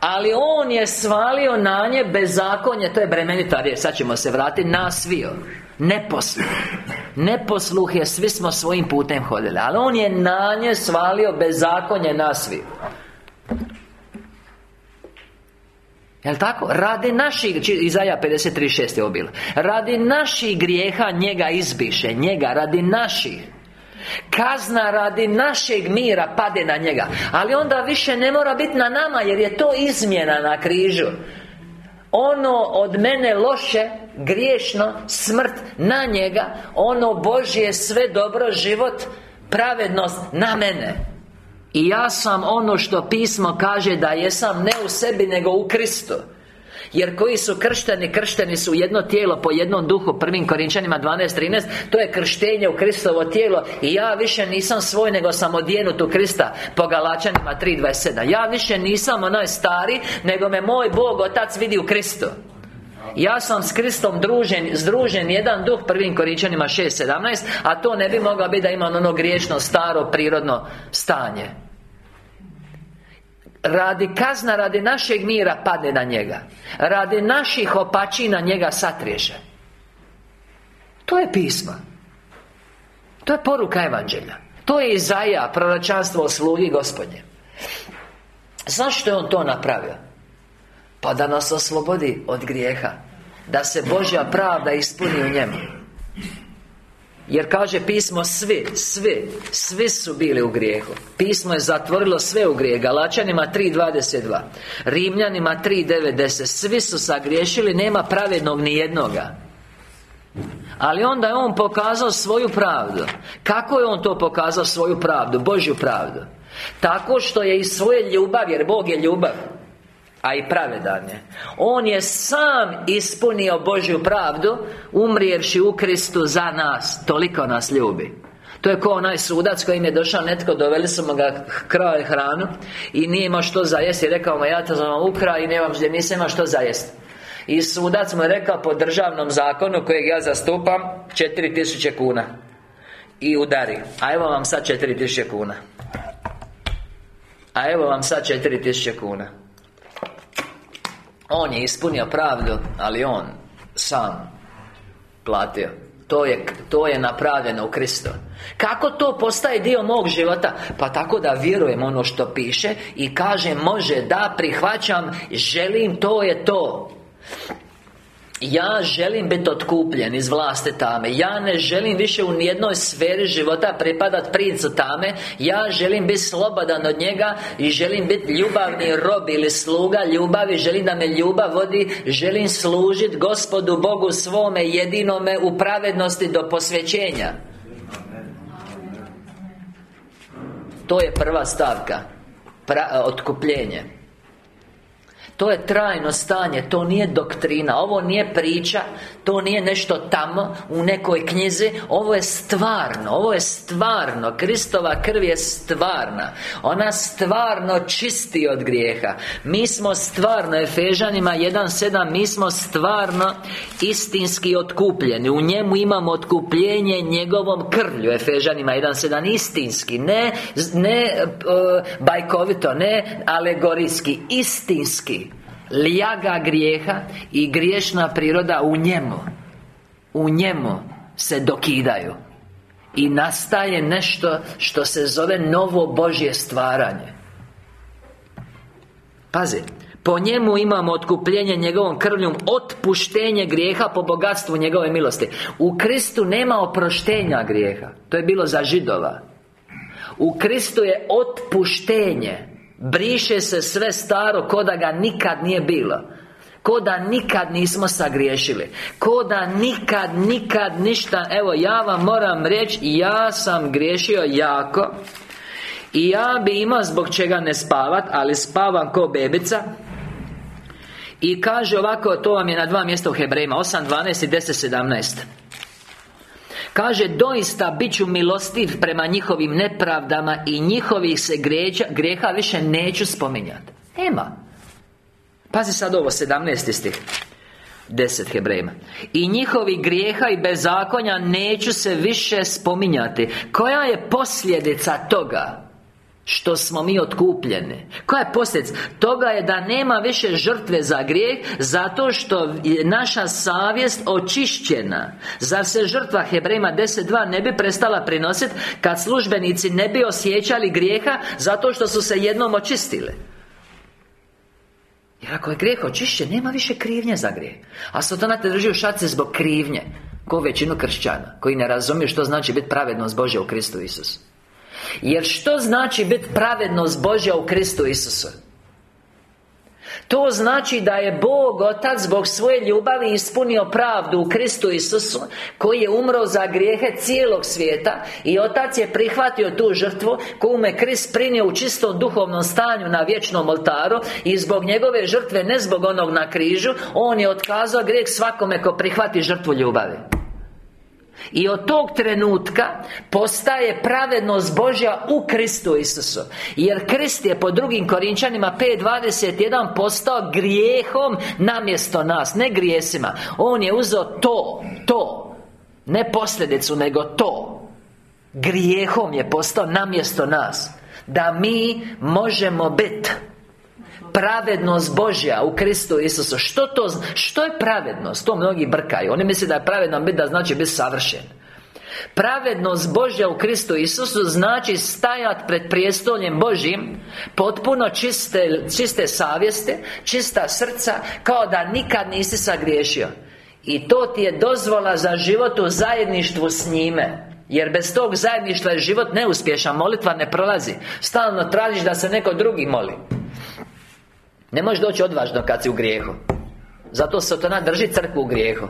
Ali On je svalio na nje bezakonje To je bremenita riječ Sad ćemo se vratiti Nasvio Neposluh. Neposluh je Svi smo svojim putem hodili Ali On je na nje svalio bezakonje Nasvio Jel' tako? Radi naših Izaja 53.6 je ovo bilo. Radi naših grijeha njega izbiše Njega, radi naših Kazna radi našeg mira pade na njega Ali onda više ne mora biti na nama Jer je to izmjena na križu. Ono od mene loše Griješno Smrt na njega Ono Božje sve dobro Život Pravednost na mene. I ja sam ono što pismo kaže da jesam Ne u sebi nego u Kristu jer koji su kršteni, kršteni su jedno tijelo po jednom duhu Prvim Korinčanima 12.13 To je krštenje u Kristovo tijelo. I ja više nisam svoj, nego sam odjenut u Krista Po Galačanima 3.27 Ja više nisam onaj stari Nego me moj Bog Otac vidi u Kristu. Ja sam s Kristom družen, združen jedan duh prvim Korinčanima 6.17 A to ne bi moglo biti da imam ono griječno, staro, prirodno stanje Radi kazna, radi našeg mira pade na njega. Radi naših opačina njega satriježe To je pisma To je poruka Evanđelja. To je Izaja, proročanstvo o slugi gospodnje. Zašto je on to napravio? Pa da nas oslobodi od grijeha Da se Božja pravda ispuni u njemu jer kaže pismo svi, svi, svi su bili u grijehu. Pismo je zatvorilo sve u grijeh. Galačanima 3.22 Rimljanima 3.90 Svi su sagriješili, nema pravednog ni jednoga. Ali onda je On pokazao svoju pravdu. Kako je On to pokazao svoju pravdu? Božju pravdu. Tako što je iz svoje ljubavi Jer Bog je ljubav a i pravedan je. On je sam ispunio Božju pravdu Umrijevši u Kristu za nas. Toliko nas ljubi. To je ko onaj sudac koji je došao netko Doveli su mu ga kraj hranu I nije imao što za I rekao mu ja to vam ukra I nemam, nisam imao što za jesti. I sudac mu je rekao po državnom zakonu Kojeg ja zastupam 4000 kuna. I udari. A evo vam sad 4000 kuna. A evo vam sad 4000 kuna on je ispunio pravdu, ali On sam platio. To je, to je napravljeno u Kristu. Kako to postaje dio mog života? Pa tako da vjerujem ono što piše I kaže može da prihvaćam Želim to je to ja želim biti otkupljen iz vlasti tame. Ja ne želim više u nijednoj sferi života pripadat princu tame. Ja želim biti slobodan od njega I želim biti ljubavni rob ili sluga ljubavi. Želim da me ljubav vodi. Želim služiti gospodu Bogu svome Jedinome u pravednosti do posvećenja. To je prva stavka. Pra, Otkupljenje To je trajno stanje, to nije doktrina Ovo nije priča To nije nešto tamo U nekoj knjizi. Ovo je stvarno Ovo je stvarno Kristova krv je stvarna. Ona stvarno čisti od grijeha. Mi smo stvarno Efežanima 1.7 Mi smo stvarno Istinski otkupljeni. U njemu imamo otkupljenje Njegovom krvlju Efežanima 1.7 Istinski Ne, ne uh, bajkovito Ne alegorijski Istinski Ljaga grijeha I griješna priroda u njemu U njemu Se dokidaju. I nastaje nešto Što se zove novo Božje stvaranje. Pazi po njemu imamo otkupljenje njegovom krvljom Otpuštenje grijeha po bogatstvu njegove milosti. U Kristu nema oproštenja grijeha. To je bilo za židova. U Kristu je otpuštenje Briše se sve staro ko da ga nikad nije bilo. Ko da nikad nismo sagriješili. Ko da nikad, nikad ništa. Evo, ja vam moram reći Ja sam griješio jako. I ja bi imao zbog čega ne spavat Ali spavam ko bebica. I kaže ovako, to vam je na dva mjesta u Hebrejima 8, 12 i 10, 17 Kaže, doista bit ću milostiv prema njihovim nepravdama I njihovih se greća, greha više neću spominjati Nema Pazi sad ovo, 17. stih 10 Hebrejima I njihovi grijeha i bezakonja neću se više spominjati Koja je posljedica toga? Što smo mi otkupljeni Koja je posljedica? Toga je da nema više žrtve za grijeh Zato što je naša savjest očišćena. Zar se žrtva Hebrema 10.2 ne bi prestala prinositi Kad službenici ne bi osjećali grijeha Zato što su se jednom očistili Jer ako je grijeh očišćen Nema više krivnje za grijeh. A Sotona te drži u šaci zbog krivnje Ko većinu kršćana Koji ne razumiju što znači biti pravednost Božja u Kristu Isusu jer što znači biti pravednost Božja u Kristu Isusu? To znači da je Bog Otac zbog svoje ljubavi ispunio pravdu u Kristu Isusu Koji je umro za grijehe cijelog svijeta I Otac je prihvatio tu žrtvu Koju me Krist prinio u čistom duhovnom stanju na vječnom oltaru I zbog njegove žrtve, ne zbog onog na križu On je otkazao grijeh svakome ko prihvati žrtvu ljubavi i od tog trenutka Postaje pravednost Božja u Kristu Isusu. Jer Krist je po drugim Korinčanima 5.21 Postao grijehom namjesto nas Ne grijesima. On je uzeo to To. Ne posljedicu, nego to. Grijehom je postao namjesto nas. Da mi možemo biti Pravednost Božja u Kristu Isusu. Što to, što je pravednost? To mnogi brkaju. Oni misle da je pravedno biti da znači biti savršen. Pravednost Božja u Kristu Isusu znači stajati pred prijestoljem Božjim Potpuno čiste, čiste savjeste Čista srca Kao da nikad nisi sagriješio. I to ti je dozvola za život u zajedništvu s njime. Jer bez tog zajedništva je život neuspješan Molitva ne prolazi. Stalno tražiš da se neko drugi moli ne možeš doći odvažno kad si u grijehu. Zato Satana drži crkvu u grijehu.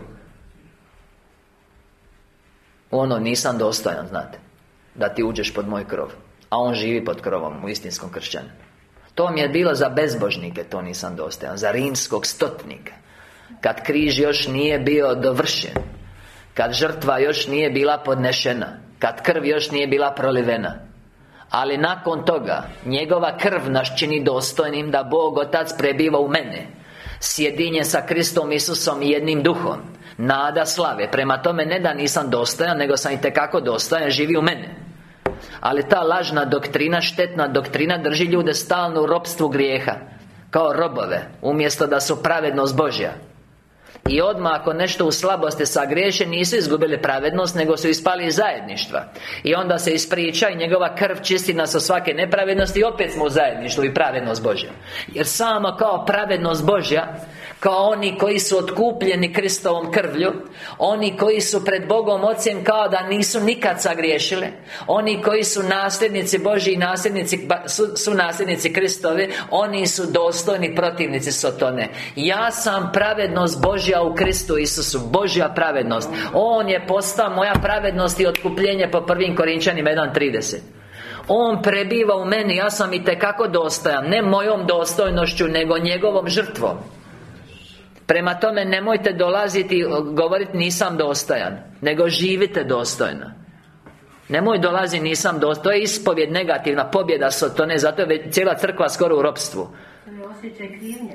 Ono, nisam dostojan, znate Da ti uđeš pod moj krov A on živi pod krovom u istinskom kršćanu. To mi je bilo za bezbožnike, to nisam dostojan Za rimskog stotnika. Kad križ još nije bio dovršen Kad žrtva još nije bila podnešena Kad krv još nije bila prolivena ali nakon toga Njegova krv nas čini dostojnim Da Bog Otac prebiva u mene. Sjedinjen sa Kristom Isusom i jednim duhom. Nada slave. Prema tome ne da nisam dostojan Nego sam i tekako dostojan Živi u mene. Ali ta lažna doktrina Štetna doktrina Drži ljude stalno u ropstvu grijeha. Kao robove Umjesto da su pravednost Božja i odmah ako nešto u slabosti sagriješe Nisu izgubili pravednost Nego su ispali iz zajedništva. I onda se ispriča i njegova krv čisti nas od svake nepravednosti I opet smo u zajedništvu i pravednost Božja. Jer samo kao pravednost Božja kao oni koji su otkupljeni Kristovom krvlju Oni koji su pred Bogom Ocem kao da nisu nikad sagriješili Oni koji su nasljednici Božji i nasljednici, su, su nasljednici Kristovi Oni su dostojni protivnici Sotone. Ja sam pravednost Božja u Kristu Isusu Božja pravednost. On je postao moja pravednost i otkupljenje po prvim Korinčanima 1.30 On prebiva u meni, ja sam i tekako dostojan Ne mojom dostojnošću, nego njegovom žrtvom Prema tome, nemojte dolaziti govoriti nisam dostojan Nego živite dostojno. Nemoj dolazi nisam dostojan To je ispovjed negativna pobjeda Sotone Zato je cijela crkva skoro u ropstvu.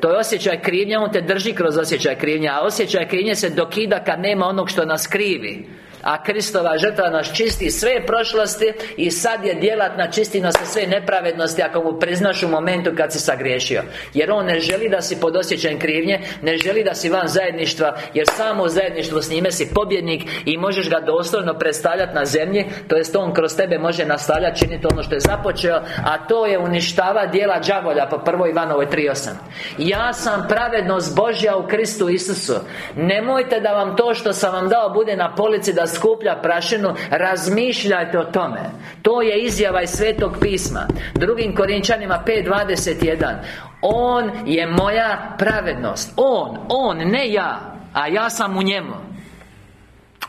To je osjećaj krivnje, on te drži kroz osjećaj krivnje A osjećaj krivnje se dokida kad nema onog što nas krivi a Kristova žrtva nas čisti sve prošlosti I sad je djelatna čisti nas sve nepravednosti Ako mu priznaš u momentu kad si sagriješio. Jer on ne želi da si pod osjećajem krivnje Ne želi da si van zajedništva Jer samo u zajedništvu s njime si pobjednik I možeš ga dostojno predstavljati na zemlji To jest on kroz tebe može nastavljati činiti ono što je započeo A to je uništava dijela đavolja Po prvoj Ivanovoj 3.8 Ja sam pravednost Božja u Kristu Isusu. Nemojte da vam to što sam vam dao bude na polici da skuplja prašinu Razmišljajte o tome. To je izjava iz Svetog pisma. Drugim Korinčanima 5.21 On je moja pravednost. On, On, ne ja A ja sam u njemu.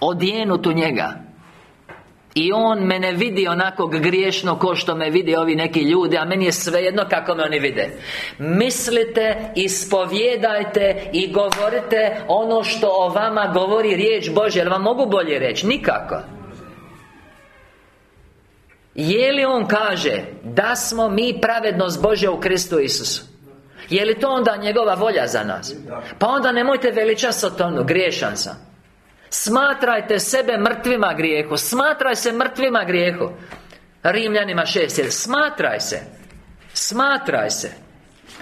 Odjenut u njega i On mene vidi onakog griješno Ko što me vidi ovi neki ljudi A meni je svejedno kako me oni vide. Mislite, ispovjedajte I govorite Ono što o vama govori riječ Bože Jel vam mogu bolje reći? Nikako. Je li On kaže Da smo mi pravednost Bože u Kristu Isusu? Je li to onda njegova volja za nas? Pa onda nemojte veličati Sotonu Griješan sam Smatrajte sebe mrtvima grijehu. Smatraj se mrtvima grijehu. Rimljanima šest Smatraj se. Smatraj se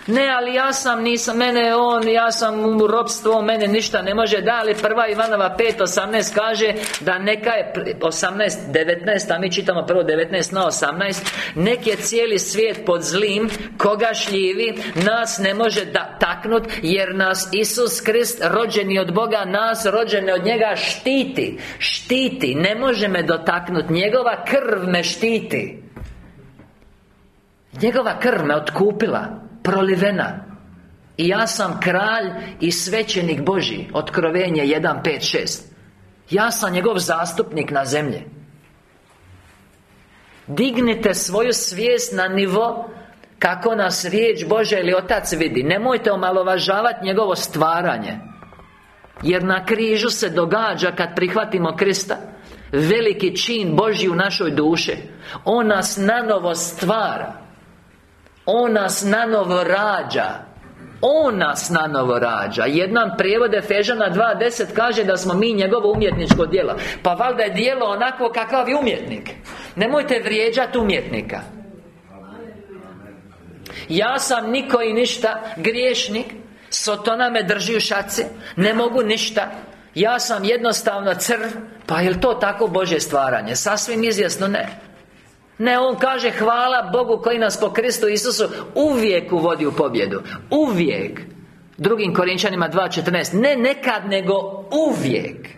ne, ali ja sam, nisam, mene on, ja sam u ropstvu, mene ništa ne može. Da, ali prva Ivanova 5.18 kaže Da neka je 18, 19, a mi čitamo prvo 19 na 18 Nek je cijeli svijet pod zlim Koga šljivi Nas ne može da taknut Jer nas Isus Krist rođeni od Boga Nas rođene od njega štiti Štiti, ne može me dotaknut Njegova krv me štiti. Njegova krv me otkupila prolivena. I ja sam kralj i svećenik Boži. Otkrovenje 1, 5, 6 Ja sam njegov zastupnik na zemlji. Dignite svoju svijest na nivo Kako nas riječ Bože ili Otac vidi. Nemojte omalovažavati njegovo stvaranje. Jer na križu se događa kad prihvatimo Krista Veliki čin Božji u našoj duši. On nas nanovo stvara on nas nanovo rađa. On nas nanovo rađa. Jedan prijevod Efežana 2.10 kaže da smo mi njegovo umjetničko djelo. Pa valjda je djelo onako kakav je umjetnik. Nemojte vrijeđati umjetnika. Ja sam niko i ništa Griješnik. Sotona me drži u šaci. Ne mogu ništa. Ja sam jednostavno crv. Pa je to tako Bože stvaranje? Sasvim izjasno ne ne, on kaže hvala Bogu koji nas po Kristu Isusu uvijek uvodi u pobjedu. Uvijek. Drugim Korinčanima 2.14 Ne nekad, nego uvijek.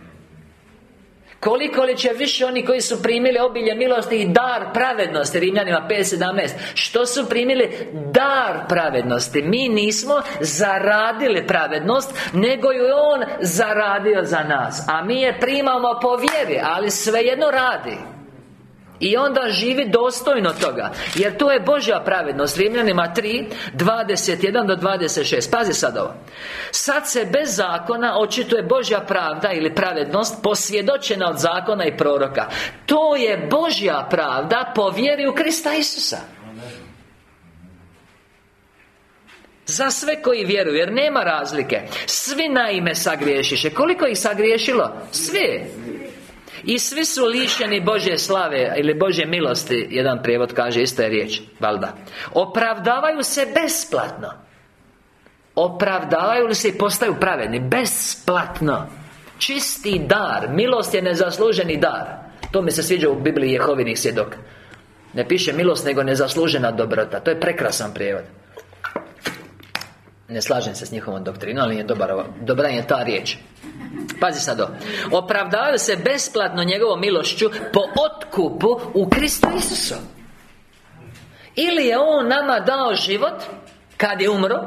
Koliko li će više oni koji su primili obilje milosti i dar pravednosti Rimljanima 5.17 Što su primili? Dar pravednosti. Mi nismo zaradili pravednost Nego ju On zaradio za nas. A mi je primamo po vjeri Ali svejedno radi i onda živi dostojno toga. Jer to je Božja pravednost. Rimljanima 3 21 do 26 Pazi sad ovo. Sad se bez zakona očituje Božja pravda ili pravednost Posvjedočena od zakona i proroka. To je Božja pravda po vjeri u Krista Isusa. Za sve koji vjeruju, jer nema razlike. Svi naime sagriješiše. Koliko ih sagriješilo? Svi i svi su lišeni Božje slave Ili Božje milosti Jedan prijevod kaže ista je riječ Valda Opravdavaju se besplatno. Opravdavaju li se i postaju pravedni? Besplatno. Čisti dar. Milost je nezasluženi dar. To mi se sviđa u Bibliji Jehovinih svjedoka. Ne piše milost, nego nezaslužena dobrota. To je prekrasan prijevod Ne slažem se s njihovom doktrinom, ali je dobar, dobra je ta riječ. Pazi sad ovo. Opravdavaju se besplatno njegovom milošću Po otkupu u Kristu Isusu. Ili je On nama dao život Kad je umro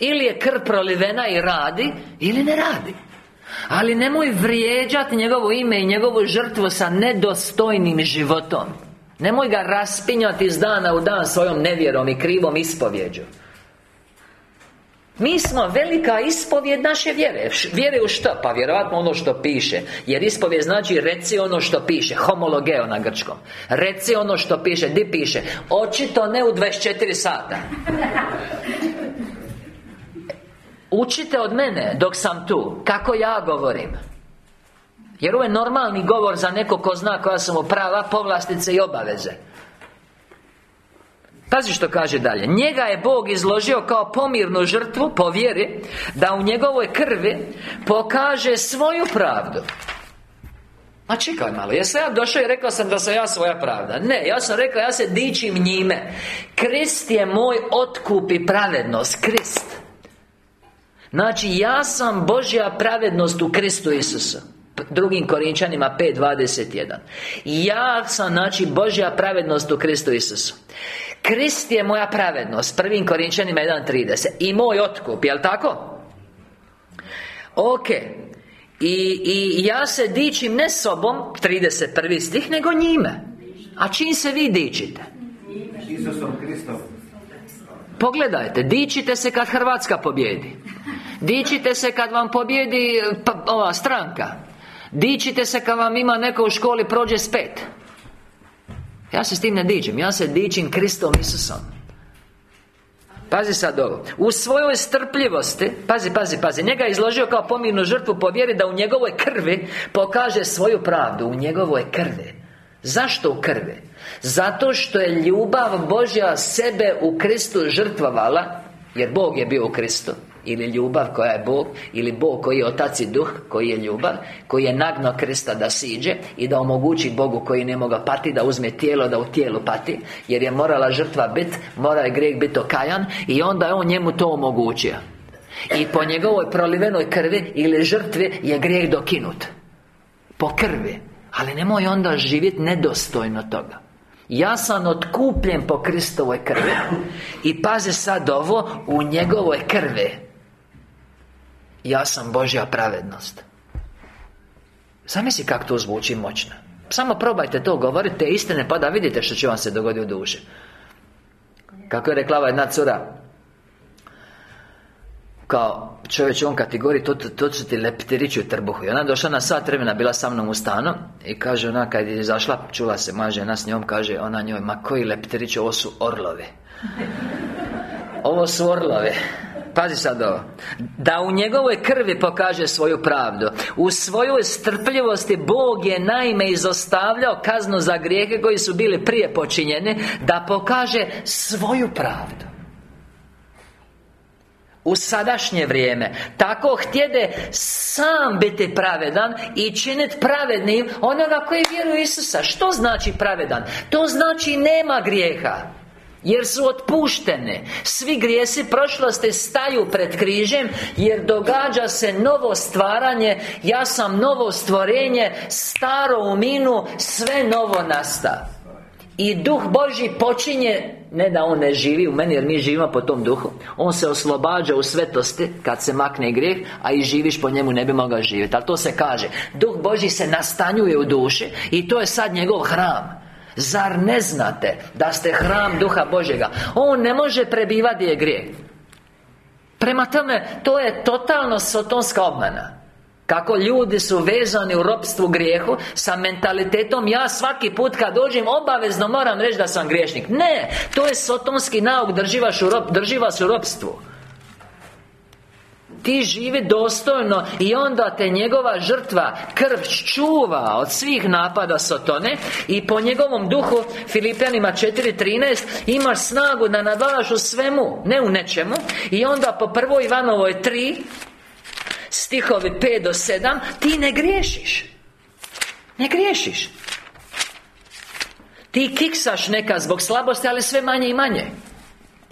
Ili je krv prolivena i radi Ili ne radi. Ali nemoj vrijeđati njegovo ime i njegovu žrtvu sa nedostojnim životom. Nemoj ga raspinjati iz dana u dan svojom nevjerom i krivom ispovjeđu mi smo velika ispovjed naše vjere. Vjere u što? Pa vjerojatno ono što piše. Jer ispovjed znači reci ono što piše. Homologeo na grčkom. Reci ono što piše, di piše? Očito ne u 24 sata. Učite od mene dok sam tu Kako ja govorim. Jer ovo je normalni govor za neko ko zna koja su mu prava, povlastice i obaveze Pazi što kaže dalje. Njega je Bog izložio kao pomirnu žrtvu Po vjeri Da u njegovoj krvi Pokaže svoju pravdu. Ma čekaj malo, jesam ja došao i rekao sam da sam ja svoja pravda? Ne, ja sam rekao, ja se dičim njime. Krist je moj otkup i pravednost Krist. Znači, ja sam Božja pravednost u Kristu Isusu Drugim Korinčanima 5.21 Ja sam, znači, Božja pravednost u Kristu Isusu. Krist je moja pravednost. Prvim Korinčanima 1.30 I moj otkup, jel tako? Ok. I, I ja se dičim ne sobom 31. stih, nego njime. A čim se vi dičite? Isusom Kristom. Pogledajte, dičite se kad Hrvatska pobjedi. Dičite se kad vam pobjedi pa, ova stranka Dičite se kad vam ima neko u školi prođe s pet? Ja se s tim ne dičim Ja se dičim Kristom Isusom. Pazi sad ovo. U svojoj strpljivosti Pazi, pazi, pazi Njega je izložio kao pomirnu žrtvu po vjeri Da u njegovoj krvi Pokaže svoju pravdu U njegovoj krvi. Zašto u krvi? Zato što je ljubav Božja sebe u Kristu žrtvovala Jer Bog je bio u Kristu ili ljubav koja je Bog Ili Bog koji je Otac i Duh Koji je ljubav Koji je nagno Krista da siđe I da omogući Bogu koji ne moga pati Da uzme tijelo da u tijelu pati Jer je morala žrtva biti Mora je grijeh biti okajan I onda je on njemu to omogućio. I po njegovoj prolivenoj krvi Ili žrtvi je grijeh dokinut. Po krvi. Ali nemoj onda živjeti nedostojno toga. Ja sam otkupljen po Kristovoj krvi I pazi sad ovo U njegovoj krvi ja sam Božja pravednost. Zamisli kako to zvuči moćno. Samo probajte to, govorite istine pa da vidite što će vam se dogoditi u duši. Kako je rekla jedna cura kao čovječ u ovom kategoriji, to, to, su ti leptirići u trbuhu. I ona došla na sat vremena, bila sa mnom u stanu I kaže ona, kad je izašla, čula se ma žena s njom Kaže ona njoj, ma koji leptirići, ovo su orlove *laughs* Ovo su orlove Pazi sad ovo. Da u njegovoj krvi pokaže svoju pravdu. U svojoj strpljivosti Bog je naime izostavljao kaznu za grijehe koji su bili prije počinjeni Da pokaže svoju pravdu. U sadašnje vrijeme Tako htjede sam biti pravedan I činiti pravednim Onoga koji vjeruje Isusa. Što znači pravedan? To znači nema grijeha jer su otpuštene. Svi grijesi prošlosti staju pred križem Jer događa se novo stvaranje. Ja sam novo stvorenje Staro u minu Sve novo nasta. I Duh Boži počinje Ne da On ne živi u meni Jer mi živimo po tom Duhu On se oslobađa u svetosti Kad se makne grijeh A i živiš po njemu ne bi mogao živjeti. Ali to se kaže Duh Boži se nastanjuje u duši I to je sad njegov hram Zar ne znate da ste hram Duha Božjega? On ne može prebivati je grijeh. Prema tome, to je totalno sotonska obmana. Kako ljudi su vezani u ropstvu grijehu Sa mentalitetom Ja svaki put kad dođem obavezno moram reći da sam griješnik. Ne! To je sotonski nauk Drži vas u, drži vas u ropstvu ti živi dostojno I onda te njegova žrtva Krv čuva od svih napada Sotone I po njegovom duhu Filipijanima 4.13 Imaš snagu da nadvalaš u svemu Ne u nečemu. I onda po prvoj Ivanovoj 3 Stihovi 5 do 7 Ti ne griješiš. Ne griješiš. Ti kiksaš neka zbog slabosti Ali sve manje i manje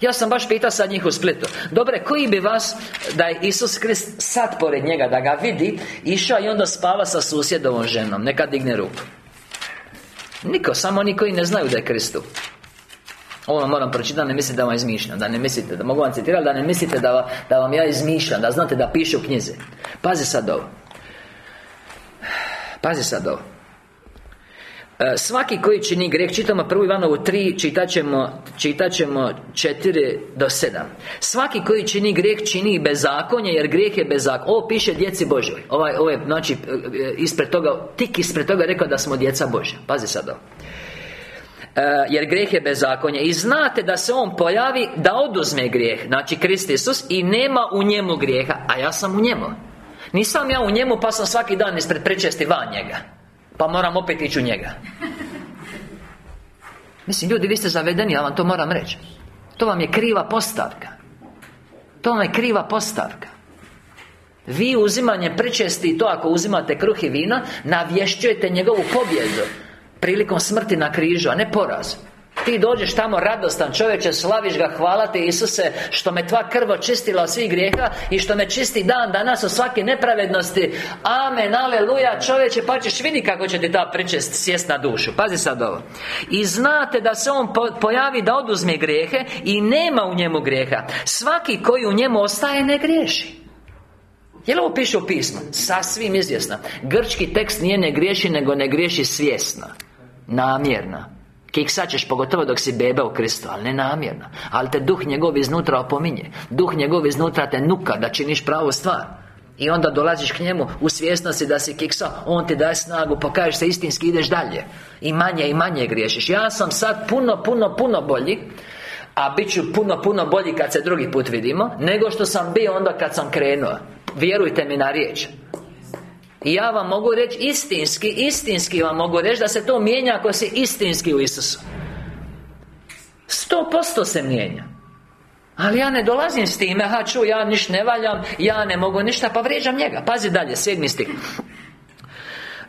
ja sam baš pitao sad njih u Splitu. Dobre, koji bi vas Da je Isus Krist sad pored njega Da ga vidi Išao i onda spava sa susjedovom ženom Neka digne ruku. Niko, samo oni koji ne znaju da je Kristu. Ovo moram pročitati, da ne mislite da vam izmišljam Da ne mislite, da mogu vam citirati Da ne mislite da, da vam ja izmišljam Da znate da piše u knjizi. Pazi sad ovo. Pazi sad ovo svaki koji čini grijeh, čitamo prvu Ivanovu 3, čitat ćemo, čitat ćemo 4 do 7 Svaki koji čini grijeh, čini bezakonje, jer grijeh je bezakonje Ovo piše djeci Božoj Ovaj, ovaj, znači, e, ispred toga, tik ispred toga rekao da smo djeca Božja. Pazi sad ovo. E, jer grijeh je bezakonje. I znate da se On pojavi da oduzme grijeh. Znači Krist Isus I nema u njemu grijeha. A ja sam u njemu. Nisam ja u njemu pa sam svaki dan ispred prečesti van njega pa moram opet ići u njega. Mislim, ljudi, vi ste zavedeni, ja vam to moram reći. To vam je kriva postavka. To vam je kriva postavka. Vi uzimanje pričesti to ako uzimate kruh i vina Navješćujete njegovu pobjedu Prilikom smrti na križu, a ne poraz ti dođeš tamo radostan čovječe Slaviš ga, hvala ti Isuse Što me tva krv očistila od svih grijeha I što me čisti dan danas od svake nepravednosti. Amen, aleluja Čovječe, pa ćeš vidi kako će ti ta pričest sjest na dušu. Pazi sad ovo. I znate da se on pojavi da oduzme grijehe I nema u njemu grijeha. Svaki koji u njemu ostaje ne griješi. Jel ovo piše u pismu? Sasvim izvjesno. Grčki tekst nije ne griješi, nego ne griješi svjesno. Namjerno Kiksat ćeš pogotovo dok si bebe u Kristu Ali ne namjerno. Ali te duh njegov iznutra opominje. Duh njegov iznutra te nuka da činiš pravu stvar. I onda dolaziš k njemu u svjesnosti da si kiksa On ti daje snagu, pokažeš se istinski, ideš dalje. I manje i manje griješiš. Ja sam sad puno, puno, puno bolji A bit ću puno, puno bolji kad se drugi put vidimo Nego što sam bio onda kad sam krenuo. Vjerujte mi na riječ i ja vam mogu reći istinski, istinski vam mogu reći da se to mijenja ako si istinski u Isusu. Sto posto se mijenja. Ali ja ne dolazim s time, ha ču, ja niš ne valjam Ja ne mogu ništa, pa vrijeđam njega. Pazi dalje, sedmi stih.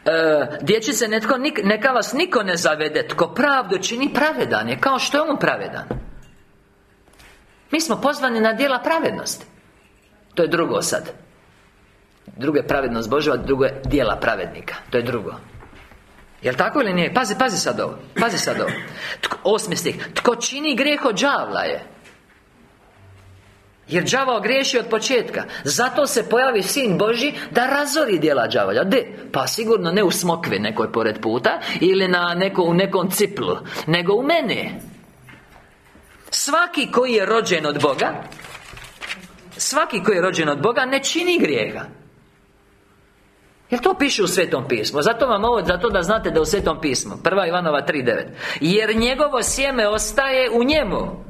E, Dječice, netko, neka vas niko ne zavede Tko pravdu čini pravedan je Kao što je on pravedan. Mi smo pozvani na dijela pravednosti. To je drugo sad Drugo je pravednost Božova, drugo je dijela pravednika. To je drugo. Jel tako ili nije? Pazi, pazi sad ovo Pazi sad ovo. Osmi stih. Tko čini grijeh od đavla je. Jer đavao griješi od početka. Zato se pojavi Sin Boži Da razori djela đavolja. De? Pa sigurno ne u smokvi nekoj pored puta Ili na neko, u nekom ciplu Nego u mene Svaki koji je rođen od Boga Svaki koji je rođen od Boga Ne čini grijeha Jer to piše u Svetom pismu? Zato vam ovo, zato da znate da u Svetom pismu. Prva Ivanova 3.9 Jer njegovo sjeme ostaje u njemu.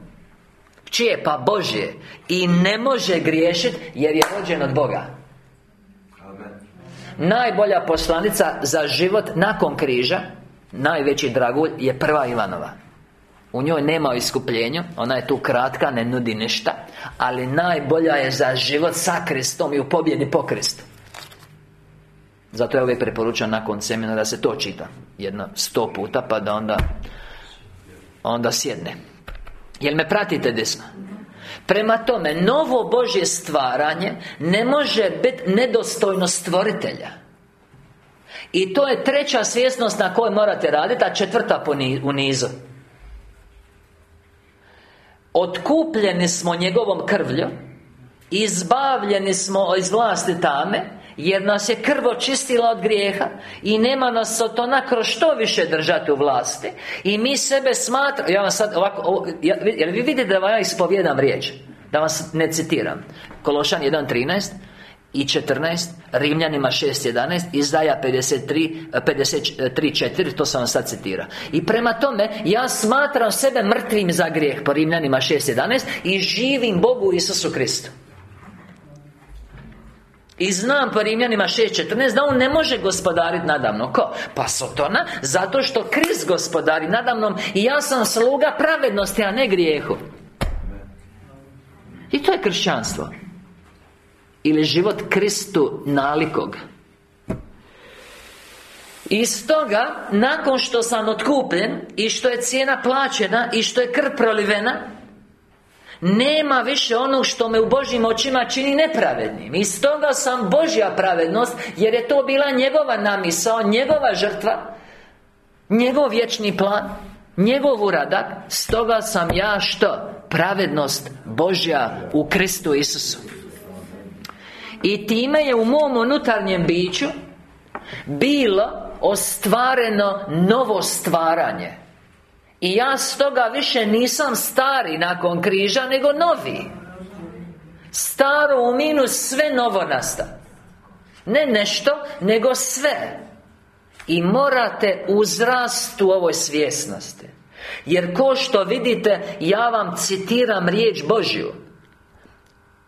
Čije? Pa Božje. I ne može griješiti Jer je rođen od Boga. Najbolja poslanica za život nakon križa Najveći dragulj je prva Ivanova. U njoj nema o iskupljenju Ona je tu kratka, ne nudi ništa Ali najbolja je za život sa Kristom I u pobjedi po Kristu zato ja uvijek preporučam nakon semina da se to čita Jedno sto puta pa da onda Onda sjedne. Jel me pratite desno? Prema tome, novo Božje stvaranje Ne može biti nedostojno stvoritelja. I to je treća svjesnost na kojoj morate raditi A četvrta u nizu. Otkupljeni smo njegovom krvlju Izbavljeni smo iz vlasti tame jer nas je krvo čistila od grijeha I nema nas Sotona kroz što više držati u vlasti. I mi sebe smatramo Ja vam sad ovako Jel vi vidite da vam ja ispovjedam riječ? Da vas ne citiram. Kološan 1.13 i 14 Rimljanima 6.11 Izdaja 53 53.4 To sam vam sad citira. I prema tome Ja smatram sebe mrtvim za grijeh Po Rimljanima 6.11 I živim Bogu Isusu Kristu i znam po Rimljanima 6.14 da on ne može gospodariti nadamno Ko? Pa Sotona Zato što Krist gospodari nadamnom I ja sam sluga pravednosti, a ne grijehu. I to je kršćanstvo. Ili život Kristu nalikog. I stoga, nakon što sam otkupljen I što je cijena plaćena I što je krv prolivena nema više onog što me u Božjim očima čini nepravednim. I stoga sam Božja pravednost Jer je to bila njegova namisao Njegova žrtva Njegov vječni plan Njegov uradak. Stoga sam ja što? Pravednost Božja u Kristu Isusu. I time je u mom unutarnjem biću Bilo ostvareno novo stvaranje I ja stoga više nisam stari nakon križa, nego novi. Staro u minus sve novo nasta. Ne nešto, nego sve. I morate uzrast u ovoj svjesnosti. Jer ko što vidite, ja vam citiram riječ Božju.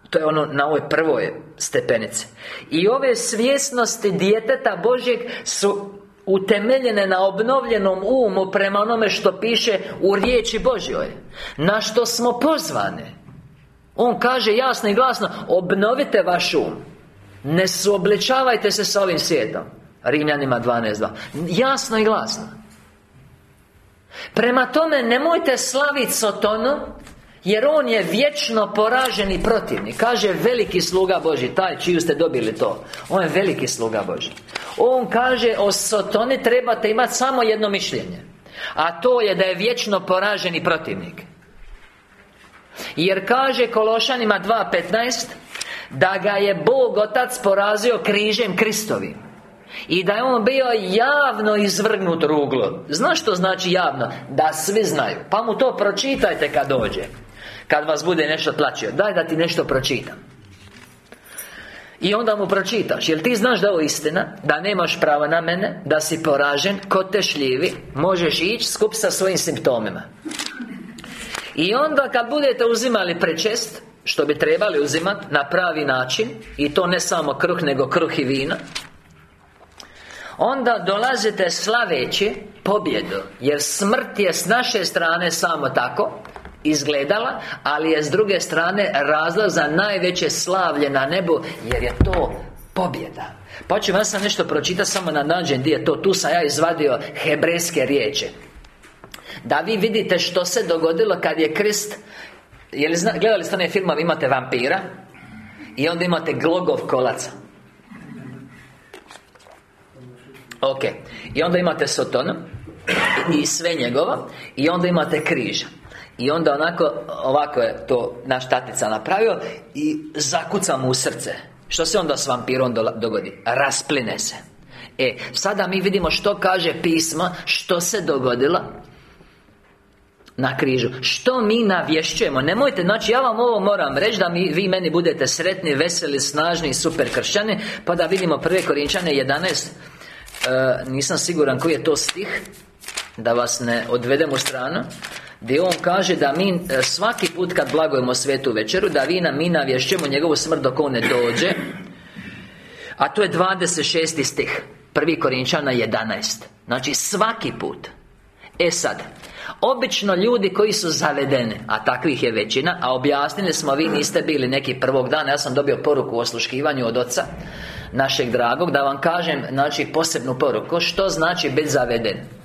To je ono na ovoj prvoj stepenici. I ove svjesnosti djeteta Božjeg su utemeljene na obnovljenom umu prema onome što piše u riječi Božjoj. Na što smo pozvane? On kaže jasno i glasno Obnovite vaš um. Ne suobličavajte se s ovim svijetom. Rimljanima 12.2 Jasno i glasno. Prema tome, nemojte slaviti Sotonu jer on je vječno poraženi protivnik. Kaže veliki sluga Boži Taj čiju ste dobili to. On je veliki sluga Boži On kaže o Sotoni trebate imati samo jedno mišljenje A to je da je vječno poraženi protivnik. Jer kaže Kološanima 2.15 Da ga je Bog Otac porazio križem Kristovim i da je on bio javno izvrgnut ruglo. Znaš što znači javno? Da svi znaju. Pa mu to pročitajte kad dođe kad vas bude nešto tlačio. Daj da ti nešto pročitam i onda mu pročitaš Jel ti znaš da je ovo istina? Da nemaš prava na mene? Da si poražen? Ko te šljivi? Možeš ići skup sa svojim simptomima. I onda kad budete uzimali prečest Što bi trebali uzimati Na pravi način I to ne samo kruh nego kruh i vino Onda dolazite slaveći pobjedu Jer smrt je s naše strane samo tako izgledala Ali je s druge strane razlog za najveće slavlje na nebu Jer je to pobjeda. Pa ću vam sam nešto pročitati samo na nađen gdje je to. Tu sam ja izvadio hebrejske riječi. Da vi vidite što se dogodilo kad je Krist Jel zna, gledali ste filmove, imate vampira? I onda imate glogov kolaca Ok. I onda imate Sotonu I sve njegovo. I onda imate križa i onda onako, ovako je to naš tatica napravio I zakuca mu u srce. Što se onda s vampirom dogodi? Raspline se. E, sada mi vidimo što kaže pisma Što se dogodilo na križu. Što mi navješćujemo? Nemojte, znači ja vam ovo moram reći Da mi, vi meni budete sretni, veseli, snažni super kršćani Pa da vidimo prve Korinčane 11 e, Nisam siguran koji je to stih Da vas ne odvedem u stranu gdje on kaže da mi e, svaki put kad blagujemo svetu večeru Da vi nam mi navješćemo njegovu smrt dok on ne dođe. A to je 26. stih Prvi Korinčana 11 Znači svaki put. E sad Obično ljudi koji su zavedeni A takvih je većina A objasnili smo, vi niste bili neki prvog dana Ja sam dobio poruku o osluškivanju od oca Našeg dragog Da vam kažem, znači, posebnu poruku. Što znači biti zaveden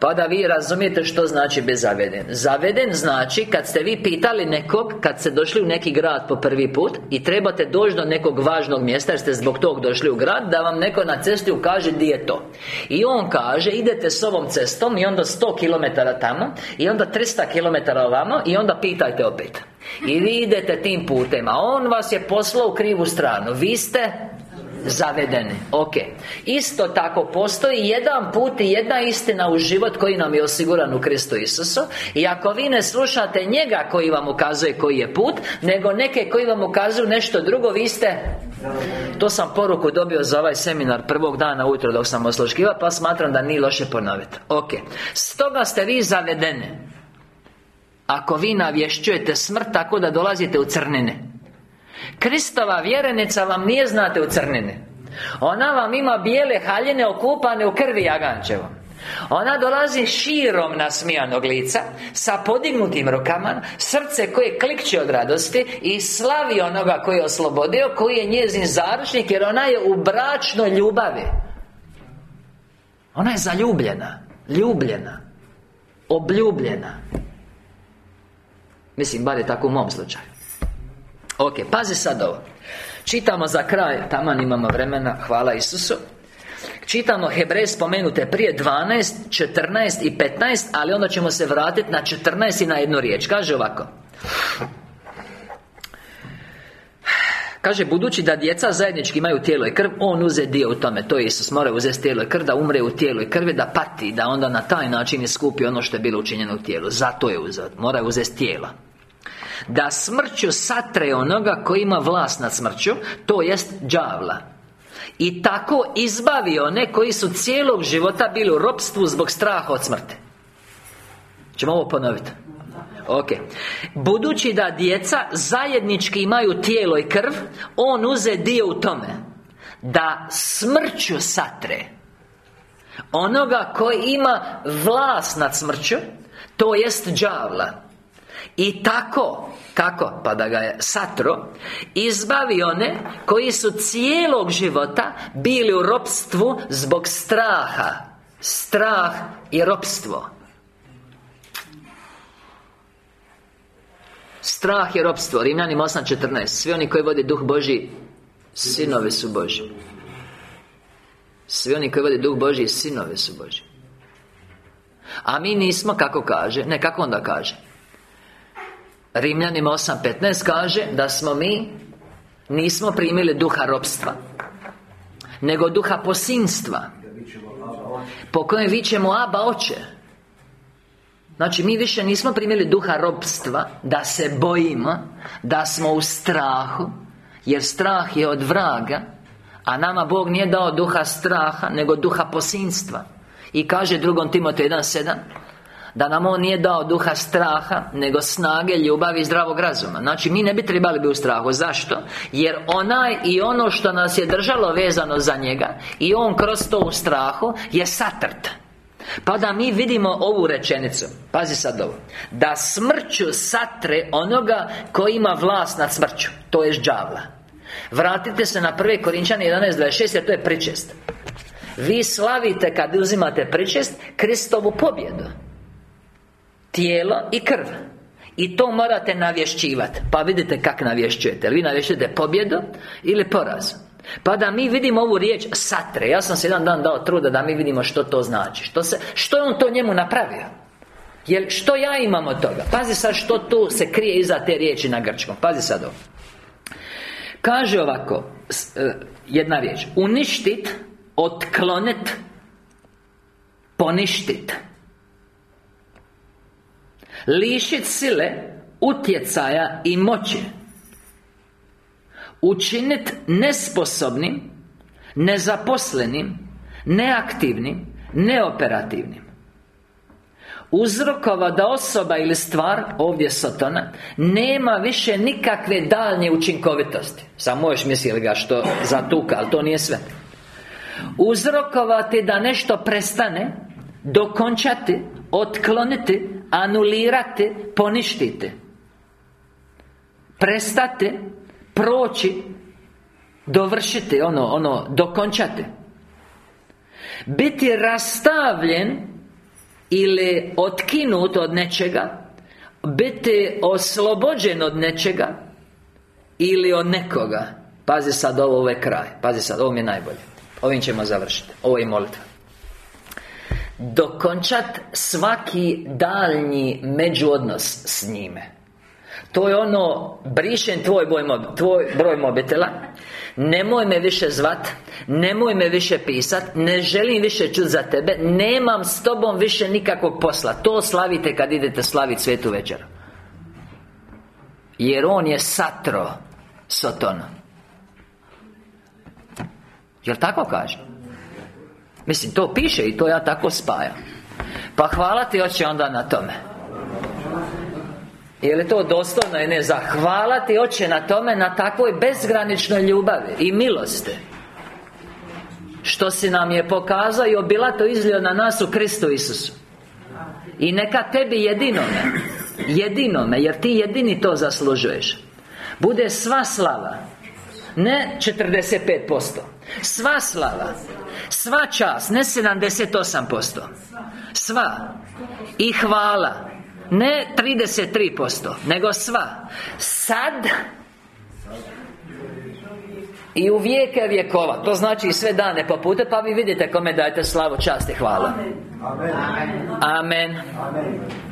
pa da vi razumijete što znači bez zaveden. Zaveden znači kad ste vi pitali nekog Kad ste došli u neki grad po prvi put I trebate doći do nekog važnog mjesta Jer ste zbog tog došli u grad Da vam neko na cesti ukaže di je to. I on kaže idete s ovom cestom I onda 100 km tamo I onda 300 km ovamo I onda pitajte opet. I vi idete tim putem A on vas je poslao u krivu stranu. Vi ste zavedeni Ok. Isto tako postoji jedan put i jedna istina u život koji nam je osiguran u Kristu Isusu. I ako vi ne slušate njega koji vam ukazuje koji je put Nego neke koji vam ukazuju nešto drugo Vi ste To sam poruku dobio za ovaj seminar prvog dana ujutro dok sam osluškiva Pa smatram da nije loše ponoviti Ok. Stoga ste vi zavedeni Ako vi navješćujete smrt tako da dolazite u crnine Kristova vjerenica vam nije znate u crnine Ona vam ima bijele haljine okupane u krvi Jagančevom. Ona dolazi širom nasmijanog lica Sa podignutim rukama Srce koje klikće od radosti I slavi onoga koji je oslobodio Koji je njezin zaručnik Jer ona je u bračnoj ljubavi. Ona je zaljubljena Ljubljena Obljubljena. Mislim, bar je tako u mom slučaju Ok, pazi sad ovo. Čitamo za kraj, taman imamo vremena, hvala Isusu. Čitamo Hebrej spomenute prije 12, 14 i 15 Ali onda ćemo se vratiti na 14 i na jednu riječ. Kaže ovako. Kaže, budući da djeca zajednički imaju tijelo i krv On uze dio u tome. To je Isus mora uzeti tijelo i krv Da umre u tijelu i krvi Da pati Da onda na taj način iskupi ono što je bilo učinjeno u tijelu. Zato je uzet Mora uzeti tijela Da smrću satre onoga koji ima vlast nad smrću To jest đavla. I tako izbavi one koji su cijelog života bili u ropstvu zbog straha od smrti. Ćemo ovo ponoviti? Ok. Budući da djeca zajednički imaju tijelo i krv On uze dio u tome Da smrću satre. Onoga koji ima vlast nad smrću To jest đavla I tako Kako? Pa da ga je satro Izbavi one Koji su cijelog života Bili u ropstvu Zbog straha. Strah i ropstvo. Strah je ropstvo. Rimljanima 8.14 Svi oni koji vode duh Boži Sinovi su Boži Svi oni koji vode duh Boži Sinovi su Boži A mi nismo, kako kaže Ne, kako onda kaže Rimljanima 8.15 kaže Da smo mi Nismo primili duha ropstva Nego duha posinstva Po kojem vićemo Aba oče. Znači, mi više nismo primili duha robstva Da se bojimo Da smo u strahu Jer strah je od vraga A nama Bog nije dao duha straha Nego duha posinstva. I kaže drugom Timote 1.7 da nam On nije dao duha straha Nego snage, ljubavi i zdravog razuma. Znači mi ne bi trebali biti u strahu. Zašto? Jer onaj i ono što nas je držalo vezano za njega I on kroz to u strahu Je satrt pa da mi vidimo ovu rečenicu. Pazi sad ovo. Da smrću satre onoga koji ima vlast nad smrću To je đavla. Vratite se na prve Korinčane 11.26 jer to je pričest Vi slavite kad uzimate pričest Kristovu pobjedu Tijelo i krv. I to morate navješćivati Pa vidite kak navješćujete. Vi navješćujete pobjedu ili poraz? Pa da mi vidimo ovu riječ satre. Ja sam se jedan dan dao truda da mi vidimo što to znači. Što, se, što je on to njemu napravio? Jer što ja imam od toga? Pazi sad što tu se krije iza te riječi na grčkom. Pazi sad ovo. Kaže ovako e, Jedna riječ. Uništit Otklonet Poništit Lišit sile Utjecaja i moći. Učiniti nesposobnim Nezaposlenim Neaktivnim Neoperativnim. Uzrokova da osoba ili stvar Ovdje Satana Nema više nikakve daljnje učinkovitosti. Samo možeš misliti ga što zatuka Ali to nije sve. Uzrokovati da nešto prestane Dokončati Otkloniti Anulirati Poništiti Prestati proći Dovršiti, ono, ono, dokončati Biti rastavljen Ili otkinut od nečega Biti oslobođen od nečega Ili od nekoga. Pazi sad, ovo, ovo je kraj. Pazi sad, ovo mi je najbolje. Ovim ćemo završiti. Ovo je molitva Dokončat svaki daljnji međuodnos s njime. To je ono Brišem tvoj, boj, tvoj broj mobitela Nemoj me više zvat Nemoj me više pisat Ne želim više čuti za tebe Nemam s tobom više nikakvog posla. To slavite kad idete slaviti svetu večer Jer on je satro Sotona Jel tako kaže? Mislim, to piše i to ja tako spajam. Pa hvala ti oče onda na tome. Je li to dostojno i ne? Zahvalati oče na tome Na takvoj bezgraničnoj ljubavi I milosti. Što si nam je pokazao i obilato izlio na nas u Kristu Isusu. I neka tebi jedinome Jedinome, jer ti jedini to zaslužuješ Bude sva slava Ne 45% Sva slava Sva čast, ne 78% Sva. I hvala ne 33% Nego sva. Sad I u vijeke vjekova To znači sve dane popute Pa vi vidite kome dajete slavu, čast i hvala. Amen, Amen. Amen.